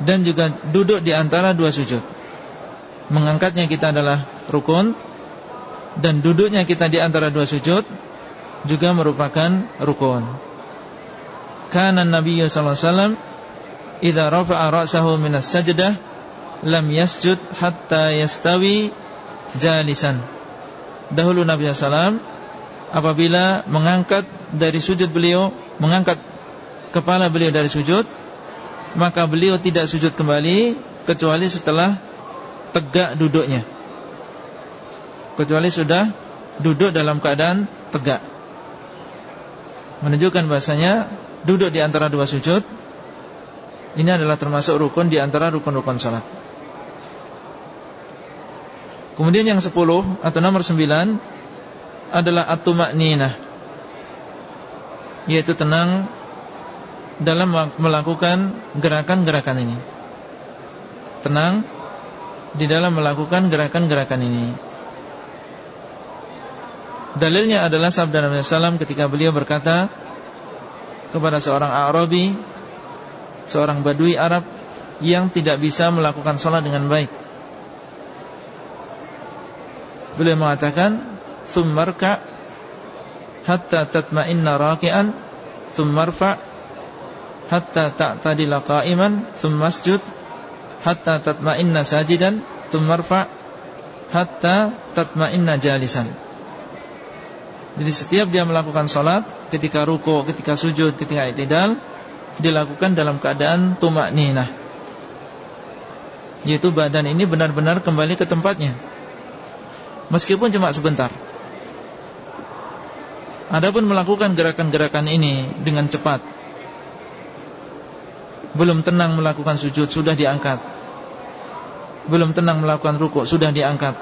dan juga duduk di antara dua sujud. Mengangkatnya kita adalah rukun dan duduknya kita di antara dua sujud juga merupakan rukun. Kana Nabi sallallahu alaihi wasallam idza rafa'a ra'sahu minas sajdah lam yasjud hatta yastawi jalisan. Dahulu Nabi SAW apabila mengangkat dari sujud beliau, mengangkat kepala beliau dari sujud, maka beliau tidak sujud kembali kecuali setelah tegak duduknya. Kecuali sudah duduk dalam keadaan tegak. Menunjukkan bahasanya duduk di antara dua sujud ini adalah termasuk rukun di antara rukun-rukun salat. Kemudian yang sepuluh atau nomor sembilan adalah at-tumakninah yaitu tenang dalam melakukan gerakan-gerakan ini. Tenang di dalam melakukan gerakan-gerakan ini. Dalilnya adalah sabda Nabi SAW ketika beliau berkata kepada seorang Arabi seorang badui Arab yang tidak bisa melakukan sholat dengan baik. Beliau mengatakan, "Tsummarka hatta tatma'inna raki'an, tsummarfa hatta ta'tadila qa'iman, tsummasjud hatta tatma'inna sajidan, tsummarfa hatta tatma'inna jalisan." Jadi setiap dia melakukan sholat Ketika ruku, ketika sujud, ketika itidal Dilakukan dalam keadaan tumak ninah Yaitu badan ini benar-benar kembali ke tempatnya. Meskipun cuma sebentar Adapun melakukan gerakan-gerakan ini dengan cepat. Belum tenang melakukan sujud Sudah diangkat. Belum tenang melakukan ruku Sudah diangkat.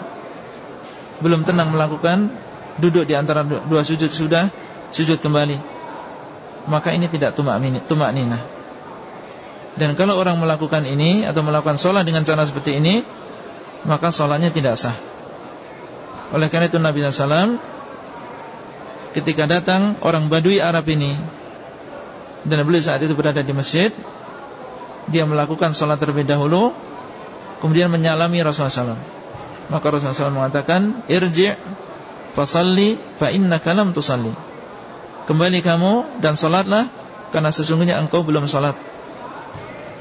Belum tenang melakukan duduk di antara dua sujud sudah sujud kembali. Maka ini tidak tumak nina dan kalau orang melakukan ini atau melakukan sholat dengan cara seperti ini maka sholatnya tidak sah. Oleh karena itu Nabi SAW ketika datang orang Badui Arab ini dan beliau saat itu berada di masjid dia melakukan sholat terlebih dahulu kemudian menyalami Rasulullah SAW maka Rasulullah SAW mengatakan irji' Fasalli fa innaka lam tusalli. Kembali kamu dan salatlah karena sesungguhnya engkau belum salat.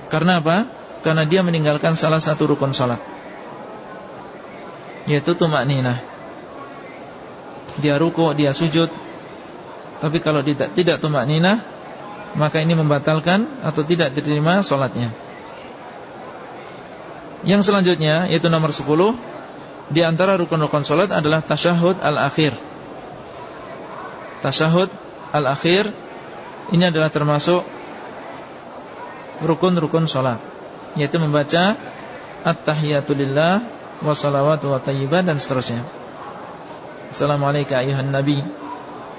Karena apa? Karena dia meninggalkan salah satu rukun salat. Yaitu tumak ninah. Dia ruku, dia sujud. Tapi kalau tidak tidak tumak ninah, maka ini membatalkan atau tidak diterima salatnya. Yang selanjutnya yaitu nomor 10 di antara rukun-rukun solat adalah tasyahud al-akhir. Tasyahud al-akhir ini adalah termasuk rukun-rukun solat, yaitu membaca at-tahiyatulillah wa salawatu wa tayyiban dan seterusnya. Assalamualaikum ayuhan nabi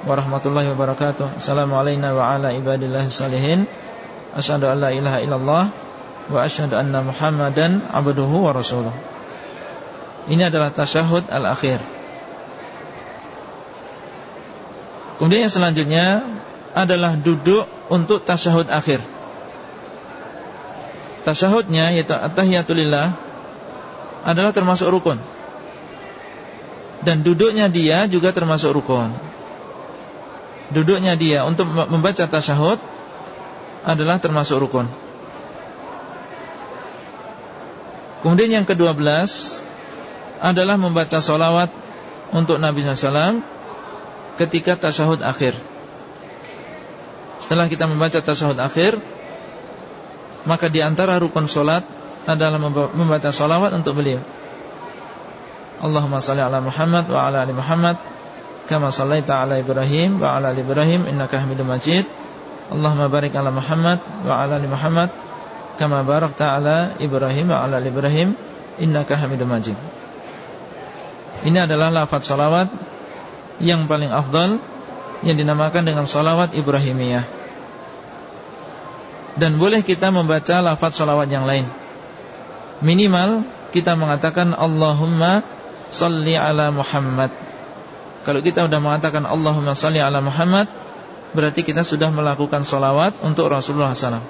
warahmatullahi wabarakatuh. Assalamualaikum wa ala ibadillahi salihin. Asyhadu an la ilaha illallah wa asyhadu anna Muhammadan abduhu wa rasuluh. Ini adalah tasyahud al-akhir Kemudian yang selanjutnya adalah duduk untuk tasyahud akhir Tasyahudnya yaitu at-tahiyatulillah adalah termasuk rukun Dan duduknya dia juga termasuk rukun Duduknya dia untuk membaca tasyahud adalah termasuk rukun Kemudian yang kedua belas adalah membaca solawat untuk Nabi SAW ketika tasyahud akhir. Setelah kita membaca tasyahud akhir, maka di antara rukun solat adalah membaca solawat untuk beliau. Allahumma salli ala Muhammad wa ala ali Muhammad kama sallaita ala Ibrahim wa ala ali Ibrahim innaka Hamidum Majid. Allahumma barik ala Muhammad wa ala ali Muhammad kama barakta ala Ibrahim wa ala ali Ibrahim innaka Hamidum Majid. Ini adalah lafaz salawat yang paling afdal yang dinamakan dengan salawat Ibrahimiyah. Dan boleh kita membaca lafaz salawat yang lain. Minimal kita mengatakan Allahumma salli ala Muhammad. Kalau kita sudah mengatakan Allahumma salli ala Muhammad, berarti kita sudah melakukan salawat untuk Rasulullah SAW.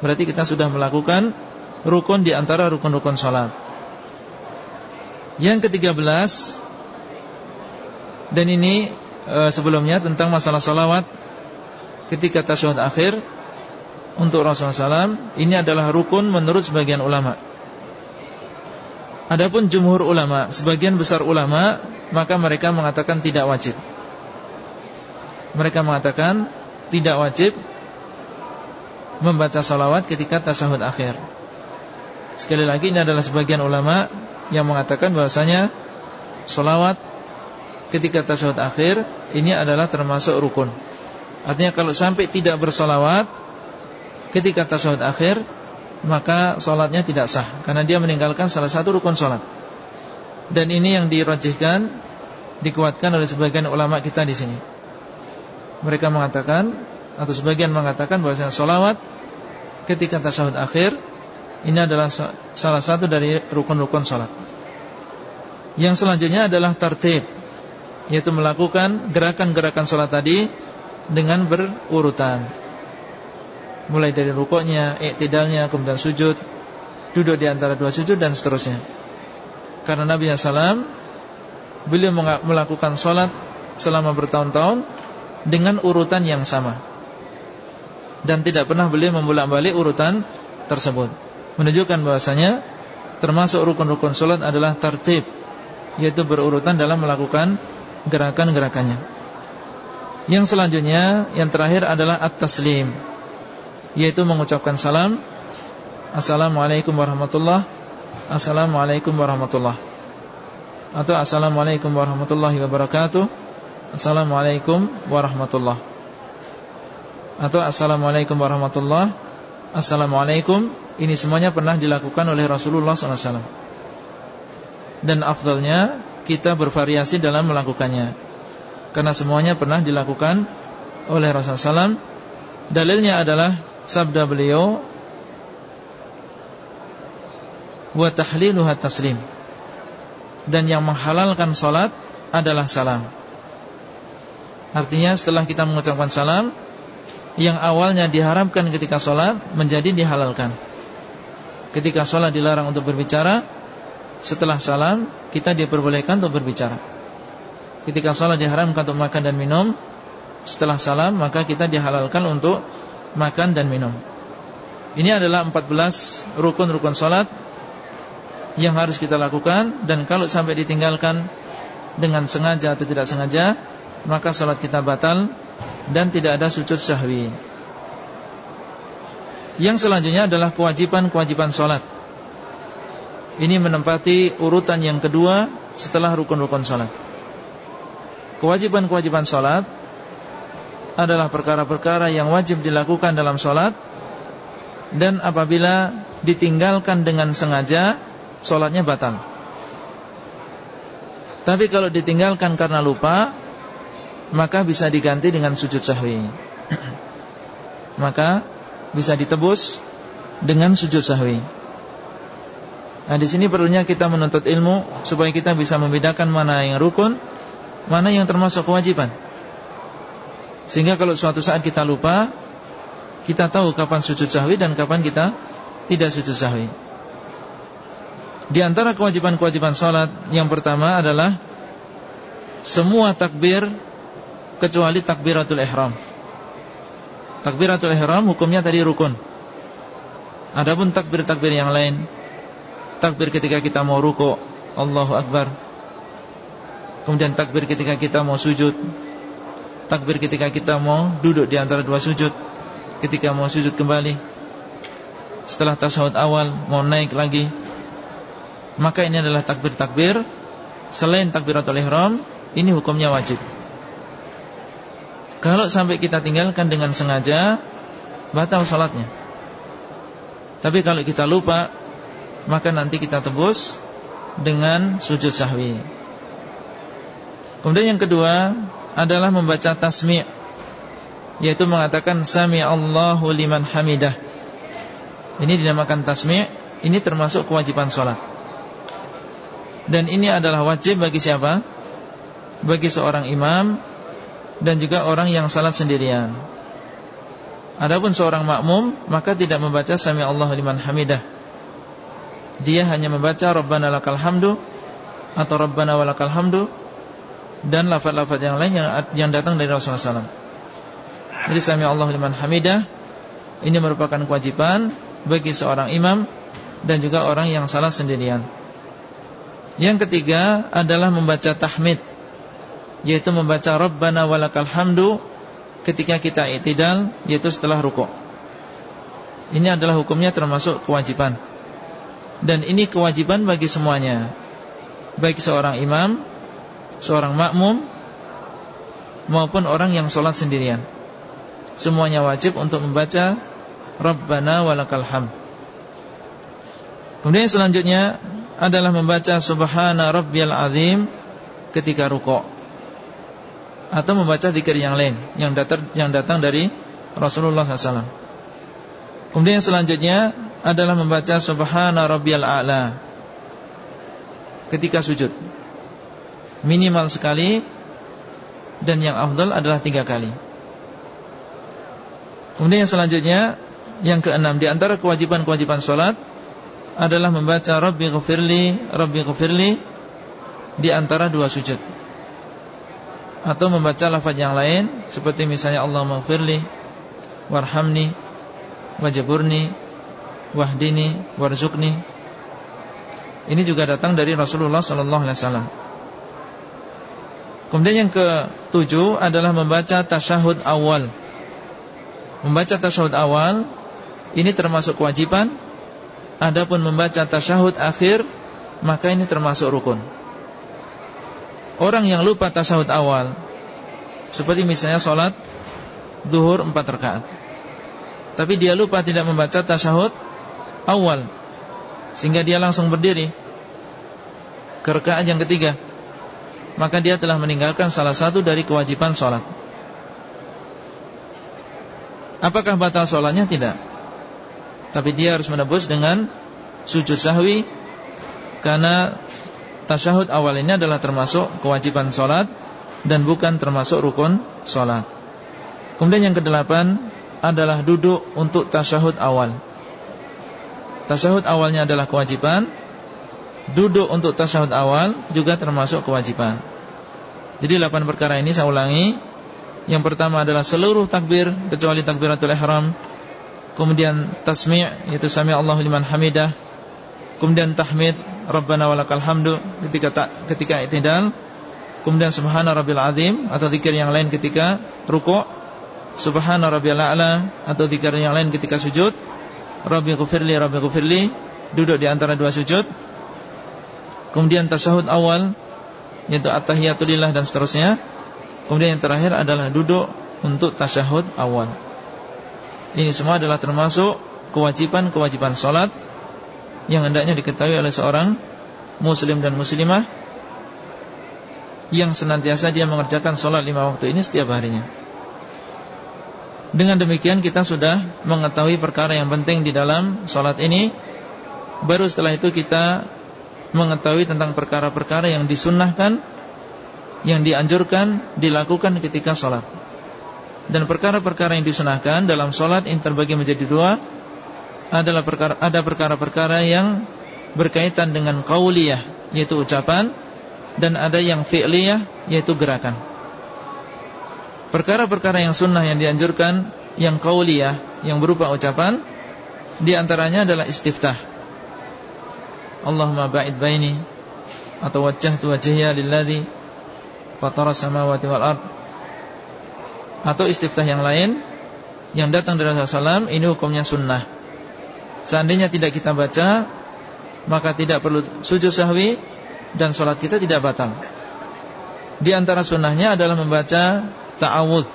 Berarti kita sudah melakukan rukun di antara rukun-rukun salat. Yang ketiga belas Dan ini e, sebelumnya tentang masalah salawat Ketika tasyahud akhir Untuk Rasulullah SAW Ini adalah rukun menurut sebagian ulama Adapun jumhur ulama Sebagian besar ulama Maka mereka mengatakan tidak wajib Mereka mengatakan Tidak wajib Membaca salawat ketika tasyahud akhir Sekali lagi ini adalah sebagian ulama yang mengatakan bahwasanya solawat ketika tasyahud akhir ini adalah termasuk rukun. Artinya kalau sampai tidak bersolawat ketika tasyahud akhir maka solatnya tidak sah karena dia meninggalkan salah satu rukun solat. Dan ini yang dirajihkan dikuatkan oleh sebagian ulama kita di sini. Mereka mengatakan atau sebagian mengatakan bahwasanya solawat ketika tasyahud akhir ini adalah salah satu dari rukun-rukun salat. Yang selanjutnya adalah tertib, yaitu melakukan gerakan-gerakan salat tadi dengan berurutan. Mulai dari rukuknya, iktidalnya, kemudian sujud Duduk di antara dua sujud dan seterusnya. Karena Nabi SAW Beliau melakukan sholat Selama bertahun-tahun Dengan urutan yang sama. Dan tidak pernah beliau membolak-balik urutan tersebut. Menunjukkan bahwasanya Termasuk rukun-rukun sholat adalah tertib Yaitu berurutan dalam melakukan Gerakan-gerakannya. Yang selanjutnya Yang terakhir adalah at-taslim yaitu mengucapkan salam. Assalamualaikum warahmatullah. Assalamualaikum warahmatullah. Atau Assalamualaikum warahmatullahi wabarakatuh. Assalamualaikum warahmatullah. Atau Assalamualaikum warahmatullah. Assalamualaikum. Ini semuanya pernah dilakukan oleh Rasulullah SAW Dan afdalnya Kita bervariasi dalam melakukannya. Karena semuanya pernah dilakukan Oleh Rasulullah SAW Dalilnya adalah sabda beliau wa tahliluha taslim. Dan yang menghalalkan salat adalah salam. Artinya setelah kita mengucapkan salam yang awalnya diharamkan ketika salat menjadi dihalalkan. Ketika salat dilarang untuk berbicara setelah salam kita diperbolehkan untuk berbicara. Ketika salat diharamkan untuk makan dan minum setelah salam maka kita dihalalkan untuk makan dan minum. Ini adalah 14 rukun-rukun salat yang harus kita lakukan dan kalau sampai ditinggalkan dengan sengaja atau tidak sengaja, maka salat kita batal dan tidak ada sujud sahwi. Yang selanjutnya adalah kewajiban-kewajiban salat. Ini menempati urutan yang kedua setelah rukun-rukun salat. Kewajiban-kewajiban salat adalah perkara-perkara yang wajib dilakukan dalam sholat. Dan apabila ditinggalkan dengan sengaja Sholatnya batal. Tapi kalau ditinggalkan karena lupa Maka bisa diganti dengan sujud sahwi. Maka bisa ditebus dengan sujud sahwi. Nah di sini perlunya kita menuntut ilmu Supaya kita bisa membedakan mana yang rukun Mana yang termasuk kewajiban sehingga kalau suatu saat kita lupa Kita tahu kapan sujud sahwi dan kapan kita tidak sujud sahwi. Di antara kewajiban-kewajiban sholat Yang pertama adalah Semua takbir Kecuali takbiratul ihram. Takbiratul ihram hukumnya tadi rukun. Adapun takbir-takbir yang lain Takbir ketika kita mau ruko Allahu Akbar. Kemudian takbir ketika kita mau sujud takbir ketika kita mau duduk di antara dua sujud. Ketika mau sujud kembali Setelah tasawuf awal Mau naik lagi Maka ini adalah takbir-takbir. Selain takbiratul ihram Ini hukumnya wajib. Kalau sampai kita tinggalkan dengan sengaja Batal salatnya. Tapi kalau kita lupa Maka nanti kita tebus Dengan sujud sahwi. Kemudian yang kedua adalah membaca tasmi' yaitu mengatakan sami Allahu liman hamidah. Ini dinamakan tasmi', ini termasuk kewajiban sholat. Dan ini adalah wajib bagi siapa? Bagi seorang imam dan juga orang yang salat sendirian. Adapun seorang makmum maka tidak membaca sami Allahu liman hamidah. Dia hanya membaca Rabbana lakal hamdu atau Rabbana walakal hamdu dan lafaz-lafaz yang lain yang, yang datang dari Rasulullah SAW. Jadi sami Allah liman hamidah ini merupakan kewajiban bagi seorang imam dan juga orang yang salat sendirian. Yang ketiga adalah membaca tahmid yaitu membaca Rabbana walakal hamdu ketika kita i'tidal yaitu setelah rukuk. Ini adalah hukumnya termasuk kewajiban. Dan ini kewajiban bagi semuanya. Baik seorang imam seorang makmum maupun orang yang sholat sendirian. Semuanya wajib untuk membaca Rabbana walakal ham. Kemudian selanjutnya adalah membaca Subhana Rabbiyal Azim ketika rukuk atau membaca zikir yang lain yang datang yang datang dari Rasulullah SAW. Kemudian selanjutnya adalah membaca Subhana Rabbiyal A'la ketika sujud minimal sekali dan yang afdal adalah tiga kali. Kemudian yang selanjutnya Yang keenam di antara kewajiban-kewajiban salat adalah membaca Rabbi ghafirli Rabbi ghafirli di antara dua sujud. Atau membaca lafaz yang lain seperti misalnya Allah maghfirli warhamni wajaburni wahdini warzuqni. Ini juga datang dari Rasulullah sallallahu alaihi wasallam. Kemudian yang ketujuh adalah membaca tasyahud awal. Membaca tasyahud awal ini termasuk kewajiban. Adapun membaca tasyahud akhir maka ini termasuk rukun. Orang yang lupa tasyahud awal Seperti misalnya sholat Duhur empat rakaat Tapi dia lupa tidak membaca tasyahud awal Sehingga dia langsung berdiri Ke rakaat yang ketiga Maka dia telah meninggalkan salah satu dari kewajiban sholat Apakah batal sholatnya? Tidak Tapi dia harus menebus dengan Sujud sahwi Karena tasyahud awal ini adalah termasuk kewajiban sholat dan bukan termasuk rukun sholat. Kemudian yang kedelapan adalah duduk untuk tasyahud awal. Tasyahud awalnya adalah kewajiban, duduk untuk tasyahud awal juga termasuk kewajiban. Jadi delapan perkara ini saya ulangi. Yang pertama adalah seluruh takbir kecuali takbiratul ihram. Kemudian tasmi' yaitu sami Allahu liman hamidah. Kemudian tahmid Rabbana walakal hamdu ketika tak, ketika i'tidal. Kemudian subhana rabbil azim atau zikir yang lain ketika rukuk. Subhana rabbil a'la atau zikir yang lain ketika sujud. Rabbi ghfirli rabbi ghfirli duduk di antara dua sujud. Kemudian tasyahud awal yaitu at-tahiyatulillah dan seterusnya. Kemudian yang terakhir adalah duduk untuk tasyahud awal. Ini semua adalah termasuk kewajiban-kewajiban solat yang hendaknya diketahui oleh seorang muslim dan muslimah yang senantiasa dia mengerjakan sholat lima waktu ini setiap harinya. Dengan demikian kita sudah mengetahui perkara yang penting di dalam sholat ini. Baru setelah itu kita mengetahui tentang perkara-perkara yang disunnahkan, yang dianjurkan, dilakukan ketika sholat. Dan perkara-perkara yang disunahkan dalam sholat ini terbagi menjadi dua adalah perkara ada perkara-perkara yang berkaitan dengan qauliyah yaitu ucapan dan ada yang fi'liyah yaitu gerakan. Perkara-perkara yang sunnah yang dianjurkan yang qauliyah yang berupa ucapan di antaranya adalah istiftah. Allahumma ba'id baini atau wajjahtu wajhiya lilladzi fatara samawati wal ard. Atau istiftah yang lain yang datang dari Rasulullah SAW ini hukumnya sunnah. Seandainya tidak kita baca Maka tidak perlu sujud sahwi Dan sholat kita tidak batal. Di antara sunnahnya adalah membaca Ta'awudh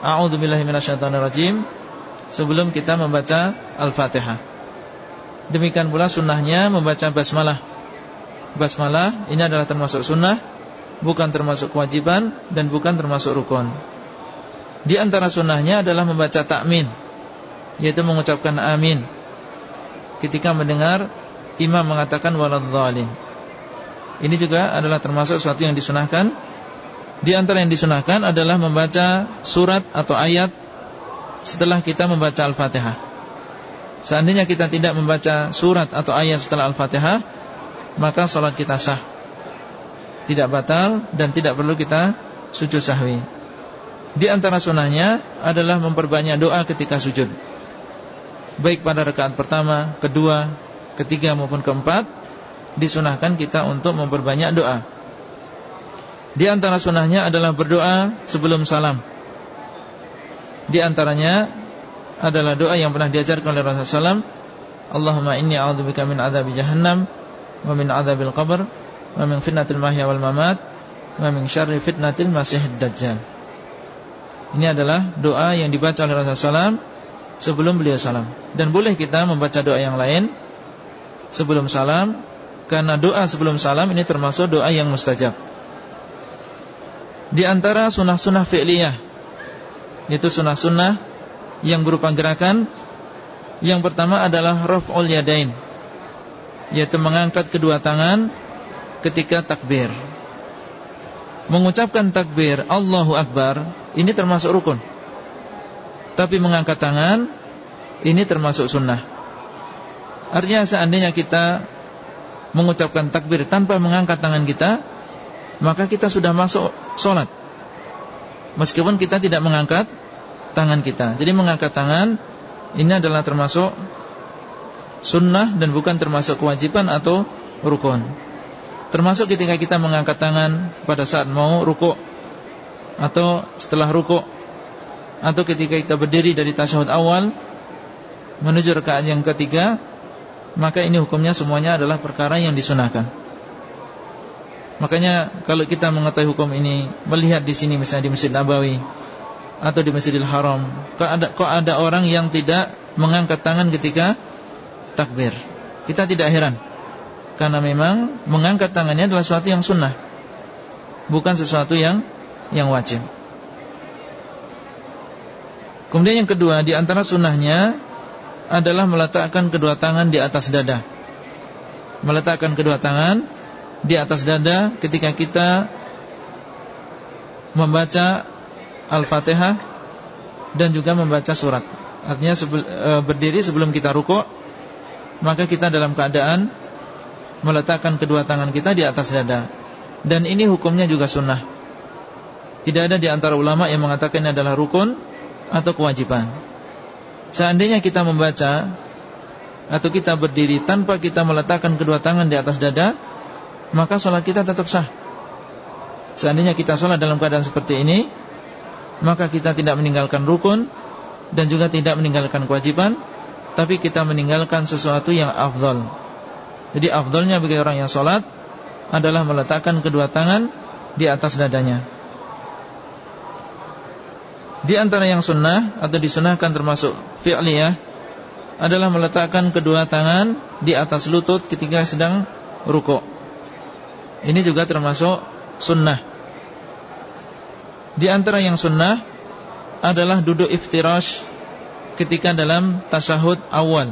A'udhu billahi rajim Sebelum kita membaca Al-Fatihah Demikian pula sunnahnya membaca basmalah Basmalah ini adalah termasuk sunnah Bukan termasuk kewajiban Dan bukan termasuk rukun Di antara sunnahnya adalah membaca takmin Yaitu mengucapkan amin ketika mendengar imam mengatakan waladhdallin. Ini juga adalah termasuk sesuatu yang disunahkan. Di antara yang disunahkan adalah membaca surat atau ayat setelah kita membaca Al-Fatihah. Seandainya kita tidak membaca surat atau ayat setelah Al-Fatihah, maka sholat kita sah. Tidak batal dan tidak perlu kita sujud sahwi. Di antara sunnahnya adalah memperbanyak doa ketika sujud baik pada rakaat pertama, kedua, ketiga maupun keempat disunahkan kita untuk memperbanyak doa. Di antara sunahnya adalah berdoa sebelum salam. Di antaranya adalah doa yang pernah diajarkan oleh Rasulullah SAW Allahumma inni a'udzubika min adzabi jahannam wa min adzabil qabr wa min fitnatil mahya wal mamat wa min syarri fitnatil masiihid dajjal. Ini adalah doa yang dibaca oleh Rasulullah SAW sebelum beliau salam. Dan boleh kita membaca doa yang lain sebelum salam karena doa sebelum salam ini termasuk doa yang mustajab. Di antara sunnah-sunnah fi'liyah yaitu sunnah-sunnah yang berupa gerakan yang pertama adalah raf'ul yadain yaitu mengangkat kedua tangan ketika takbir. Mengucapkan takbir Allahu Akbar ini termasuk rukun. Tapi mengangkat tangan Ini termasuk sunnah Artinya seandainya kita Mengucapkan takbir tanpa mengangkat tangan kita Maka kita sudah masuk sholat Meskipun kita tidak mengangkat Tangan kita. Jadi mengangkat tangan Ini adalah termasuk Sunnah dan bukan termasuk kewajiban atau rukun. Termasuk ketika kita mengangkat tangan Pada saat mau rukuk Atau setelah rukuk Atau ketika kita berdiri dari tasyahud awal Menuju rekaat yang ketiga Maka ini hukumnya semuanya adalah perkara yang disunahkan. Makanya kalau kita mengetahui hukum ini Melihat di sini misalnya di Masjid Nabawi Atau di Masjidil Haram. Kok ada, kok ada orang yang tidak Mengangkat tangan ketika Takbir? Kita tidak heran. Karena memang mengangkat tangannya adalah sesuatu yang sunnah. Bukan sesuatu yang Yang wajib. Kemudian yang kedua Di antara sunnahnya Adalah meletakkan kedua tangan di atas dada. Meletakkan kedua tangan Di atas dada ketika kita Membaca Al-Fatihah Dan juga membaca surat Artinya e, berdiri sebelum kita rukuk Maka kita dalam keadaan Meletakkan kedua tangan kita di atas dada Dan ini hukumnya juga sunnah Tidak ada di antara ulama yang mengatakan ini adalah rukun atau kewajiban. Seandainya kita membaca atau kita berdiri tanpa kita meletakkan kedua tangan di atas dada, maka sholat kita tetap sah. Seandainya kita sholat dalam keadaan seperti ini, maka kita tidak meninggalkan rukun dan juga tidak meninggalkan kewajiban, tapi kita meninggalkan sesuatu yang afdol. Jadi afdolnya bagi orang yang sholat adalah meletakkan kedua tangan di atas dadanya. Di antara yang sunnah atau disunahkan termasuk fi'liyah adalah meletakkan kedua tangan di atas lutut ketika sedang rukuk. Ini juga termasuk sunnah. Di antara yang sunnah adalah duduk iftirash ketika dalam tasahud awal.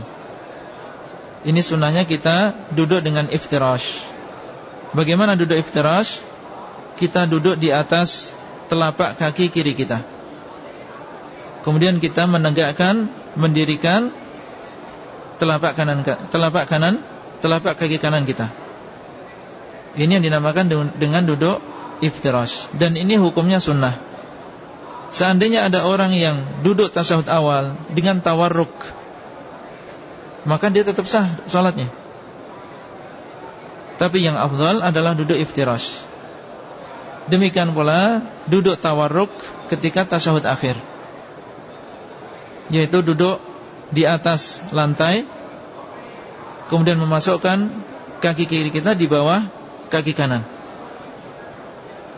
Ini sunnahnya kita duduk dengan iftirash. Bagaimana duduk iftirash? Kita duduk di atas telapak kaki kiri kita. Kemudian kita menegakkan, mendirikan telapak kanan telapak kanan, telapak kaki kanan kita. Ini yang dinamakan dengan duduk iftirash dan ini hukumnya sunnah. Seandainya ada orang yang duduk tasawuf awal dengan tawarruk maka dia tetap sah salatnya. Tapi yang afdal adalah duduk iftirash. Demikian pula duduk tawarruk ketika tasawuf akhir yaitu duduk di atas lantai kemudian memasukkan kaki kiri kita di bawah kaki kanan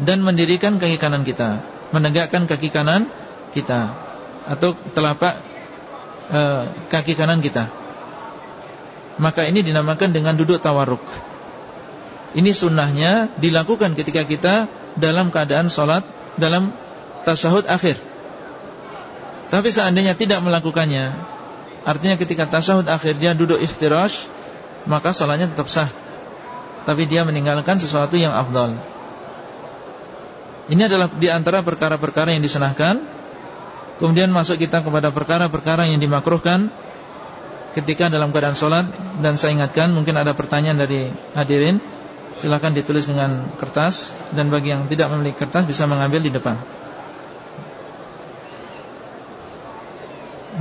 dan mendirikan kaki kanan kita menegakkan kaki kanan kita atau telapak e, kaki kanan kita. Maka ini dinamakan dengan duduk tawarruk. Ini sunnahnya dilakukan ketika kita dalam keadaan sholat dalam tasyahud akhir. Tapi seandainya tidak melakukannya Artinya ketika tasahud akhir dia duduk iftirash Maka sholatnya tetap sah. Tapi dia meninggalkan sesuatu yang afdal Ini adalah di antara perkara-perkara yang disunahkan Kemudian masuk kita kepada perkara-perkara yang dimakruhkan Ketika dalam keadaan sholat. Dan saya ingatkan mungkin ada pertanyaan dari hadirin Silahkan ditulis dengan kertas. Dan bagi yang tidak memiliki kertas bisa mengambil di depan.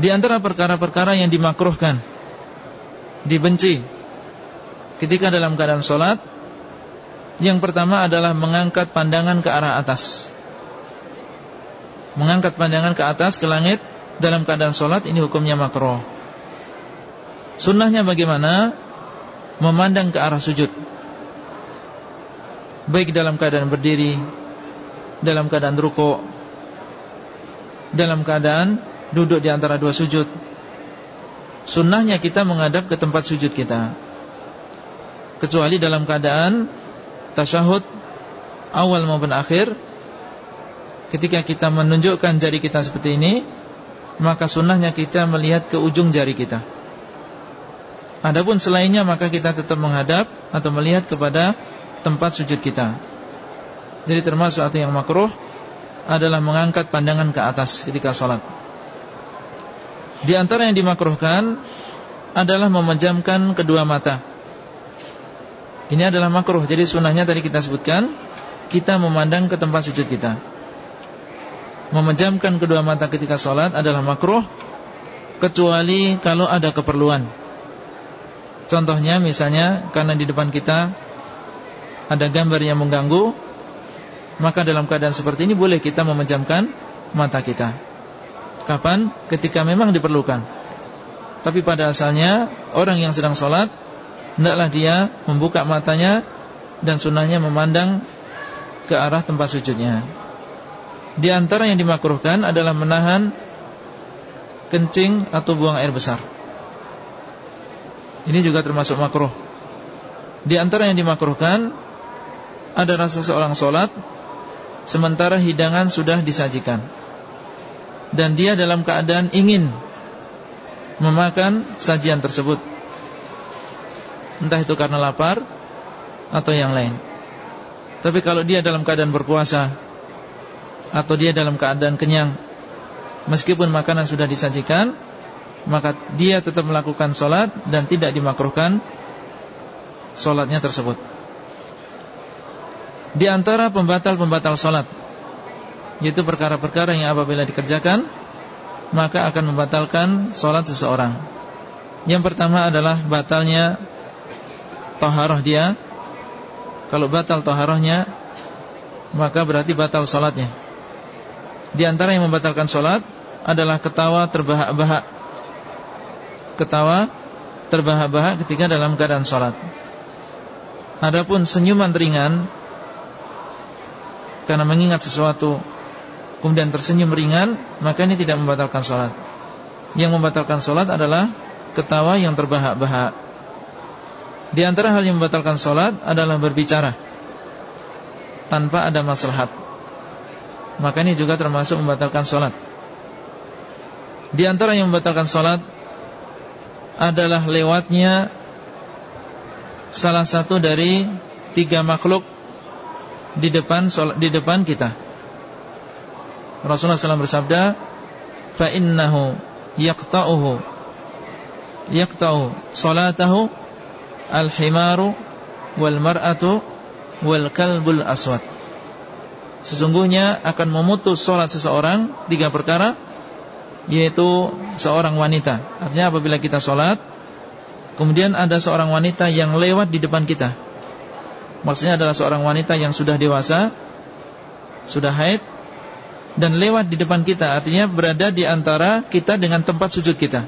Di antara perkara-perkara yang dimakruhkan Dibenci Ketika dalam keadaan sholat Yang pertama adalah mengangkat pandangan ke arah atas. Mengangkat pandangan ke atas, ke langit Dalam keadaan sholat ini hukumnya makruh. Sunnahnya bagaimana? Memandang ke arah sujud. Baik dalam keadaan berdiri Dalam keadaan rukuk Dalam keadaan duduk di antara dua sujud. Sunnahnya kita menghadap ke tempat sujud kita. Kecuali dalam keadaan Tasyahud Awal maupun akhir Ketika kita menunjukkan jari kita seperti ini Maka sunnahnya kita melihat ke ujung jari kita. Adapun selainnya maka kita tetap menghadap Atau melihat kepada tempat sujud kita. Jadi termasuk atau yang makruh Adalah mengangkat pandangan ke atas ketika sholat. Di antara yang dimakruhkan adalah memejamkan kedua mata. Ini adalah makruh. Jadi sunnahnya tadi kita sebutkan, kita memandang ke tempat sujud kita. Memejamkan kedua mata ketika sholat adalah makruh, kecuali kalau ada keperluan. Contohnya misalnya karena di depan kita ada gambar yang mengganggu, maka dalam keadaan seperti ini boleh kita memejamkan mata kita. Kapan? Ketika memang diperlukan. Tapi pada asalnya orang yang sedang sholat hendaklah dia membuka matanya dan sunnahnya memandang ke arah tempat sujudnya. Di antara yang dimakruhkan adalah menahan kencing atau buang air besar. Ini juga termasuk makruh. Di antara yang dimakruhkan ada rasa seorang sholat sementara hidangan sudah disajikan dan dia dalam keadaan ingin memakan sajian tersebut entah itu karena lapar atau yang lain tapi kalau dia dalam keadaan berpuasa atau dia dalam keadaan kenyang meskipun makanan sudah disajikan maka dia tetap melakukan sholat dan tidak dimakruhkan sholatnya tersebut di antara pembatal-pembatal sholat yaitu perkara-perkara yang apabila dikerjakan maka akan membatalkan sholat seseorang. Yang pertama adalah batalnya toharoh dia. Kalau batal toharohnya maka berarti batal sholatnya. Di antara yang membatalkan sholat adalah ketawa terbahak-bahak. Ketawa terbahak-bahak ketika dalam keadaan sholat. Adapun senyuman ringan karena mengingat sesuatu kemudian tersenyum ringan, maka ini tidak membatalkan sholat. Yang membatalkan sholat adalah ketawa yang terbahak-bahak. Di antara hal yang membatalkan sholat adalah berbicara tanpa ada maslahat. Maka ini juga termasuk membatalkan sholat. Di antara yang membatalkan sholat adalah lewatnya salah satu dari tiga makhluk di depan di depan kita Rasulullah SAW bersabda fa innahu yaqta'uhu yaqta'u salatahu al-himaru wal mar'atu wal kalbul aswad. Sesungguhnya akan memutus sholat seseorang Tiga perkara Yaitu seorang wanita. Artinya apabila kita sholat Kemudian ada seorang wanita yang lewat di depan kita. Maksudnya adalah seorang wanita yang sudah dewasa Sudah haid dan lewat di depan kita. Artinya berada di antara kita dengan tempat sujud kita.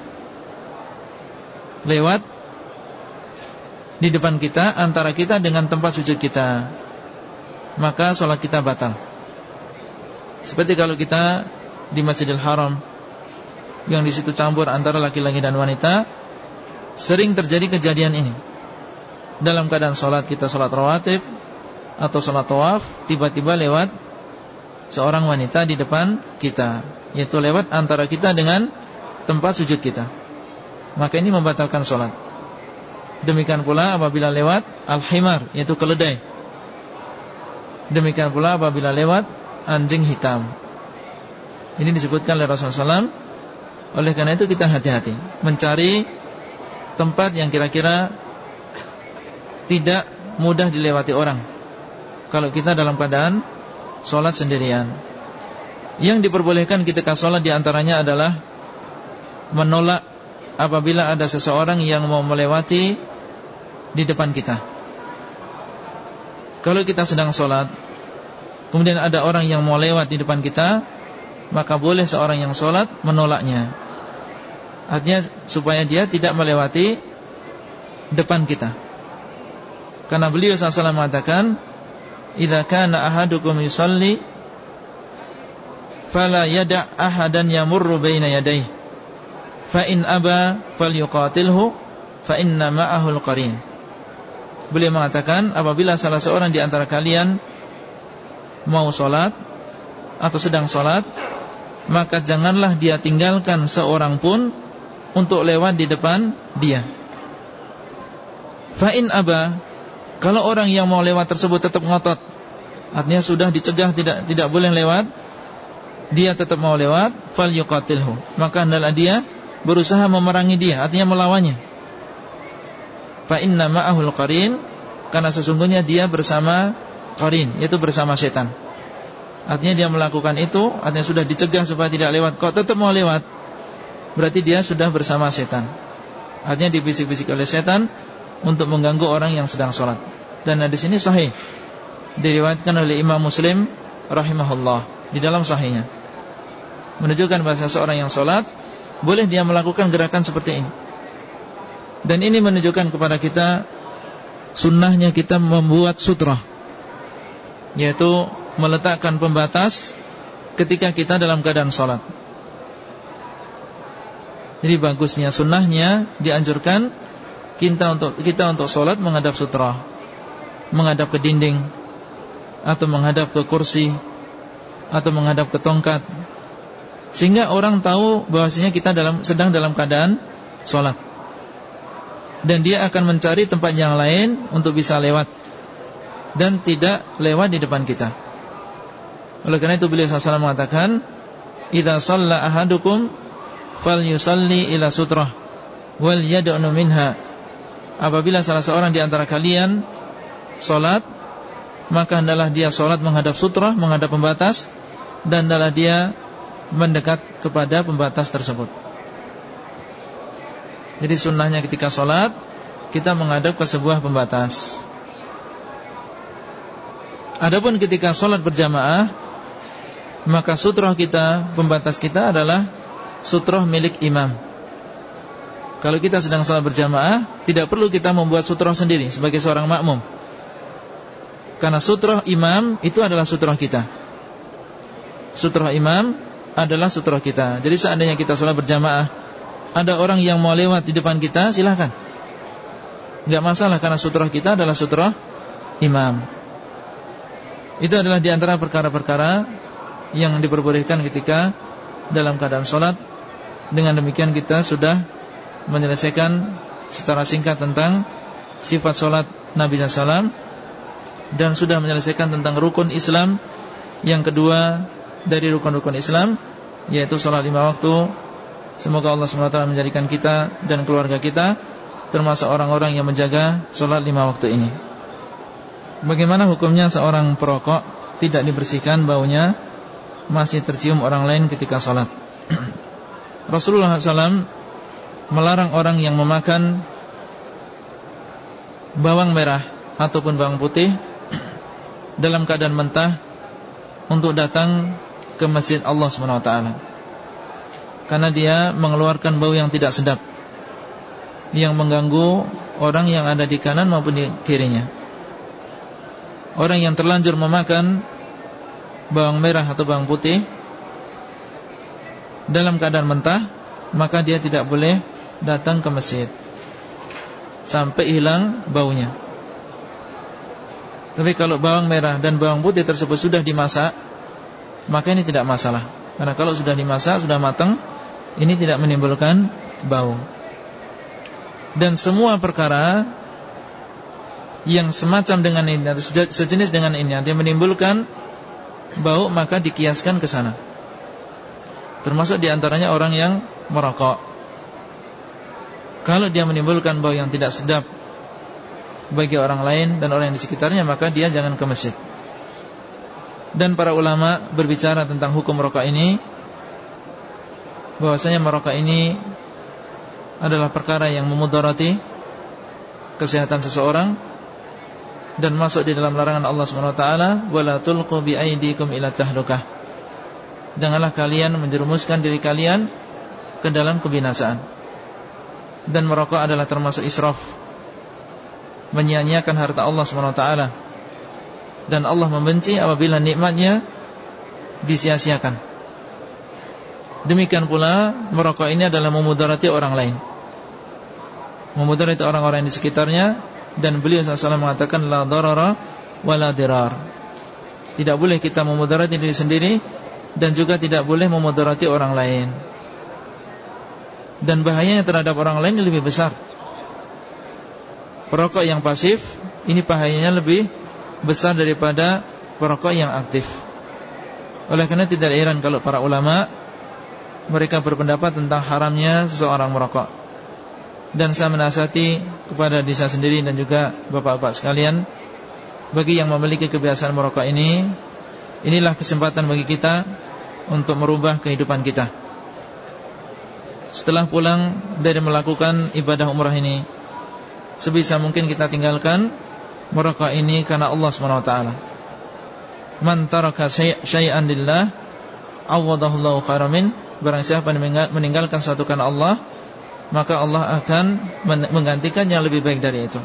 Lewat Di depan kita Antara kita dengan tempat sujud kita. Maka sholat kita batal. Seperti kalau kita Di Masjidil Haram Yang di situ campur antara laki-laki dan wanita Sering terjadi kejadian ini. Dalam keadaan sholat kita sholat rawatib Atau sholat tawaf Tiba-tiba lewat seorang wanita di depan kita Yaitu lewat antara kita dengan tempat sujud kita. Maka ini membatalkan sholat Demikian pula apabila lewat Al-Himar yaitu keledai. Demikian pula apabila lewat Anjing hitam. Ini disebutkan oleh Rasulullah SAW Oleh karena itu kita hati-hati Mencari tempat yang kira-kira Tidak mudah dilewati orang. Kalau kita dalam keadaan Sholat sendirian. Yang diperbolehkan ketika sholat di antaranya adalah Menolak Apabila ada seseorang yang mau melewati Di depan kita. Kalau kita sedang sholat Kemudian ada orang yang mau lewat di depan kita Maka boleh seorang yang sholat menolaknya. Artinya supaya dia tidak melewati Depan kita. Karena beliau SAW mengatakan idza kana ahadukum yusalli fala yada' ahadan yamurru baina yadayhi fa in aba falyuqatilhu fa inna ma'ahu al-qarin Beliau mengatakan apabila salah seorang di antara kalian mau salat atau sedang salat maka janganlah dia tinggalkan seorang pun untuk lewat di depan dia. Fa in aba kalau orang yang mau lewat tersebut tetap ngotot, artinya sudah dicegah tidak tidak boleh lewat, dia tetap mau lewat, fal yuqatilhu. Maka hendaklah dia berusaha memerangi dia, artinya melawannya. Fa inna ma'ahul qarin karena sesungguhnya dia bersama qarin, yaitu bersama setan. Artinya dia melakukan itu, artinya sudah dicegah supaya tidak lewat, kok tetap mau lewat. Berarti dia sudah bersama setan. Artinya dibisik-bisik oleh setan untuk mengganggu orang yang sedang sholat. Dan di sini sahih. Diriwayatkan oleh Imam Muslim rahimahullah di dalam sahihnya. Menunjukkan bahasa seorang yang sholat boleh dia melakukan gerakan seperti ini. Dan ini menunjukkan kepada kita sunnahnya kita membuat sutra, yaitu meletakkan pembatas ketika kita dalam keadaan sholat. Jadi bagusnya sunnahnya dianjurkan kita untuk kita untuk sholat menghadap sutra, menghadap ke dinding, atau menghadap ke kursi, atau menghadap ke tongkat, sehingga orang tahu bahwasanya kita dalam sedang dalam keadaan sholat, dan dia akan mencari tempat yang lain untuk bisa lewat dan tidak lewat di depan kita. Oleh karena itu beliau SAW mengatakan, "Idza shalla ahadukum falyusalli ila sutrah wal yad'u minha apabila salah seorang di antara kalian salat maka hendaklah dia salat menghadap sutrah menghadap pembatas dan hendaklah dia mendekat kepada pembatas tersebut jadi sunnahnya ketika salat kita menghadap ke sebuah pembatas Adapun ketika sholat berjamaah Maka sutrah kita, pembatas kita adalah sutroh milik imam. Kalau kita sedang salat berjamaah, tidak perlu kita membuat sutroh sendiri sebagai seorang makmum. Karena sutroh imam itu adalah sutroh kita. Sutroh imam adalah sutroh kita. Jadi seandainya kita salat berjamaah, ada orang yang mau lewat di depan kita, silahkan. Tidak masalah karena sutroh kita adalah sutroh imam. Itu adalah di antara perkara-perkara yang diperbolehkan ketika dalam keadaan sholat dengan demikian kita sudah menyelesaikan secara singkat tentang sifat solat Nabi SAW dan sudah menyelesaikan tentang rukun Islam yang kedua dari rukun-rukun Islam yaitu solat lima waktu. Semoga Allah SWT menjadikan kita dan keluarga kita termasuk orang-orang yang menjaga solat lima waktu ini. Bagaimana hukumnya seorang perokok tidak dibersihkan baunya masih tercium orang lain ketika sholat Rasulullah SAW melarang orang yang memakan bawang merah ataupun bawang putih dalam keadaan mentah untuk datang ke masjid Allah SWT karena dia mengeluarkan bau yang tidak sedap yang mengganggu orang yang ada di kanan maupun di kirinya orang yang terlanjur memakan bawang merah atau bawang putih dalam keadaan mentah maka dia tidak boleh datang ke masjid sampai hilang baunya. Tapi kalau bawang merah dan bawang putih tersebut sudah dimasak, maka ini tidak masalah. Karena kalau sudah dimasak, sudah matang, ini tidak menimbulkan bau. Dan semua perkara yang semacam dengan ini atau sejenis dengan ini dia menimbulkan bau maka dikiaskan ke sana. Termasuk di antaranya orang yang merokok Kalau dia menimbulkan bau yang tidak sedap Bagi orang lain dan orang yang di sekitarnya Maka dia jangan ke masjid Dan para ulama berbicara tentang hukum merokok ini bahwasanya merokok ini Adalah perkara yang memudarati Kesehatan seseorang Dan masuk di dalam larangan Allah SWT Wala tulqu bi'aidikum ila tahlukah Janganlah kalian menjerumuskan diri kalian ke dalam kebinasaan. Dan merokok adalah termasuk israf. Menyia-nyiakan harta Allah SWT. Dan Allah membenci apabila nikmatnya disia-siakan. Demikian pula merokok ini adalah memudarati orang lain. Memudarati orang-orang di sekitarnya dan beliau SAW mengatakan la darara wa la dirar. Tidak boleh kita memudarati diri sendiri dan juga tidak boleh memudarati orang lain. Dan bahayanya terhadap orang lain lebih besar. Perokok yang pasif ini bahayanya lebih besar daripada perokok yang aktif. Oleh karena tidak heran kalau para ulama mereka berpendapat tentang haramnya seseorang merokok. Dan saya menasihati kepada diri saya sendiri dan juga bapak-bapak sekalian, bagi yang memiliki kebiasaan merokok ini, inilah kesempatan bagi kita untuk merubah kehidupan kita. Setelah pulang dari melakukan ibadah umrah ini, sebisa mungkin kita tinggalkan merokok ini karena Allah SWT. Man taraka syai'an lillah, awadahullahu kharamin Barang siapa meninggalkan suatu karena Allah Maka Allah akan menggantikan yang lebih baik dari itu.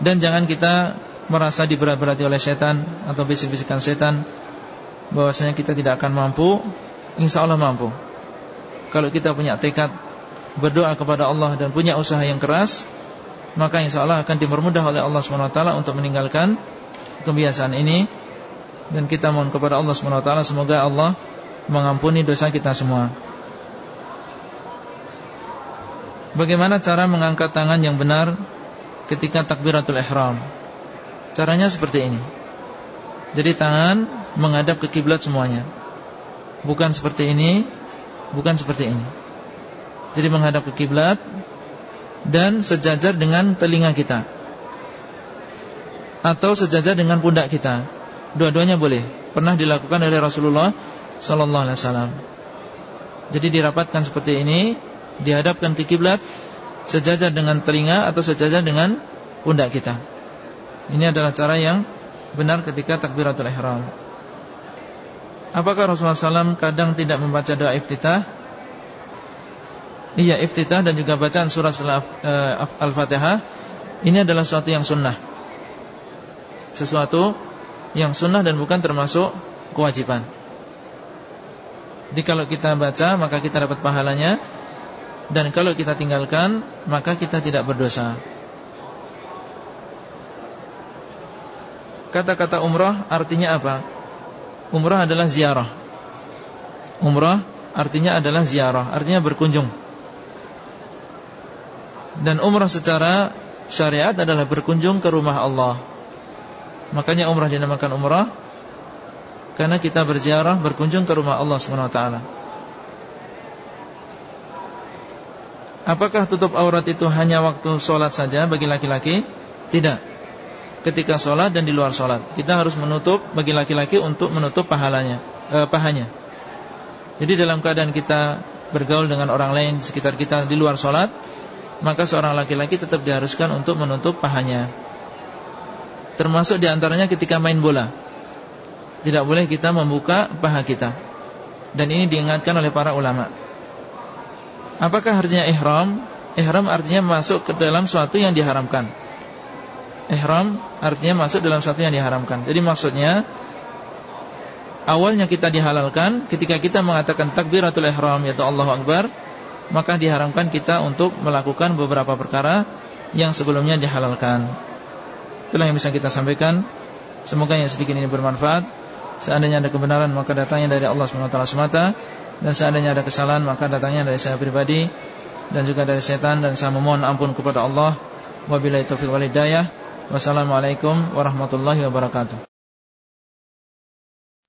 Dan jangan kita merasa diberat-berati oleh setan Atau bisik-bisikan setan bahwasanya kita tidak akan mampu. Insya Allah mampu. Kalau kita punya tekad Berdoa kepada Allah dan punya usaha yang keras Maka insya Allah akan dipermudah oleh Allah SWT Untuk meninggalkan kebiasaan ini. Dan kita mohon kepada Allah SWT Semoga Allah mengampuni dosa kita semua. Bagaimana cara mengangkat tangan yang benar ketika takbiratul ihram? Caranya seperti ini. Jadi tangan menghadap ke kiblat semuanya. Bukan seperti ini, bukan seperti ini. Jadi menghadap ke kiblat dan sejajar dengan telinga kita. Atau sejajar dengan pundak kita. Dua-duanya boleh. Pernah dilakukan oleh Rasulullah sallallahu alaihi wasallam. Jadi dirapatkan seperti ini, dihadapkan ke kiblat sejajar dengan telinga atau sejajar dengan pundak kita. Ini adalah cara yang benar ketika takbiratul ihram. Apakah Rasulullah SAW kadang tidak membaca doa iftitah? Iya, iftitah dan juga bacaan surah eh, Al-Fatihah ini adalah sesuatu yang sunnah. Sesuatu yang sunnah dan bukan termasuk kewajiban. Jadi kalau kita baca maka kita dapat pahalanya. Dan kalau kita tinggalkan Maka kita tidak berdosa. Kata-kata umrah artinya apa? Umrah adalah ziarah. Umrah artinya adalah ziarah Artinya berkunjung. Dan umrah secara syariat adalah berkunjung ke rumah Allah. Makanya umrah dinamakan umrah karena kita berziarah berkunjung ke rumah Allah SWT Apakah tutup aurat itu hanya waktu sholat saja bagi laki-laki? Tidak. Ketika sholat dan di luar sholat Kita harus menutup bagi laki-laki untuk menutup pahalanya eh, pahanya. Jadi dalam keadaan kita bergaul dengan orang lain di sekitar kita di luar sholat Maka seorang laki-laki tetap diharuskan untuk menutup pahanya. Termasuk di antaranya ketika main bola tidak boleh kita membuka paha kita. Dan ini diingatkan oleh para ulama. Apakah artinya ihram? Ihram artinya masuk ke dalam suatu yang diharamkan. Ihram artinya masuk dalam suatu yang diharamkan. Jadi maksudnya Awalnya kita dihalalkan Ketika kita mengatakan takbiratul ihram Yaitu Allahu Akbar Maka diharamkan kita untuk melakukan beberapa perkara Yang sebelumnya dihalalkan. Itulah yang bisa kita sampaikan. Semoga yang sedikit ini bermanfaat Seandainya ada kebenaran maka datangnya dari Allah SWT semata. Dan seandainya ada kesalahan maka datangnya dari saya pribadi Dan juga dari setan. Dan saya memohon ampun kepada Allah. Wabillahi taufiq walidayah Wassalamualaikum warahmatullahi wabarakatuh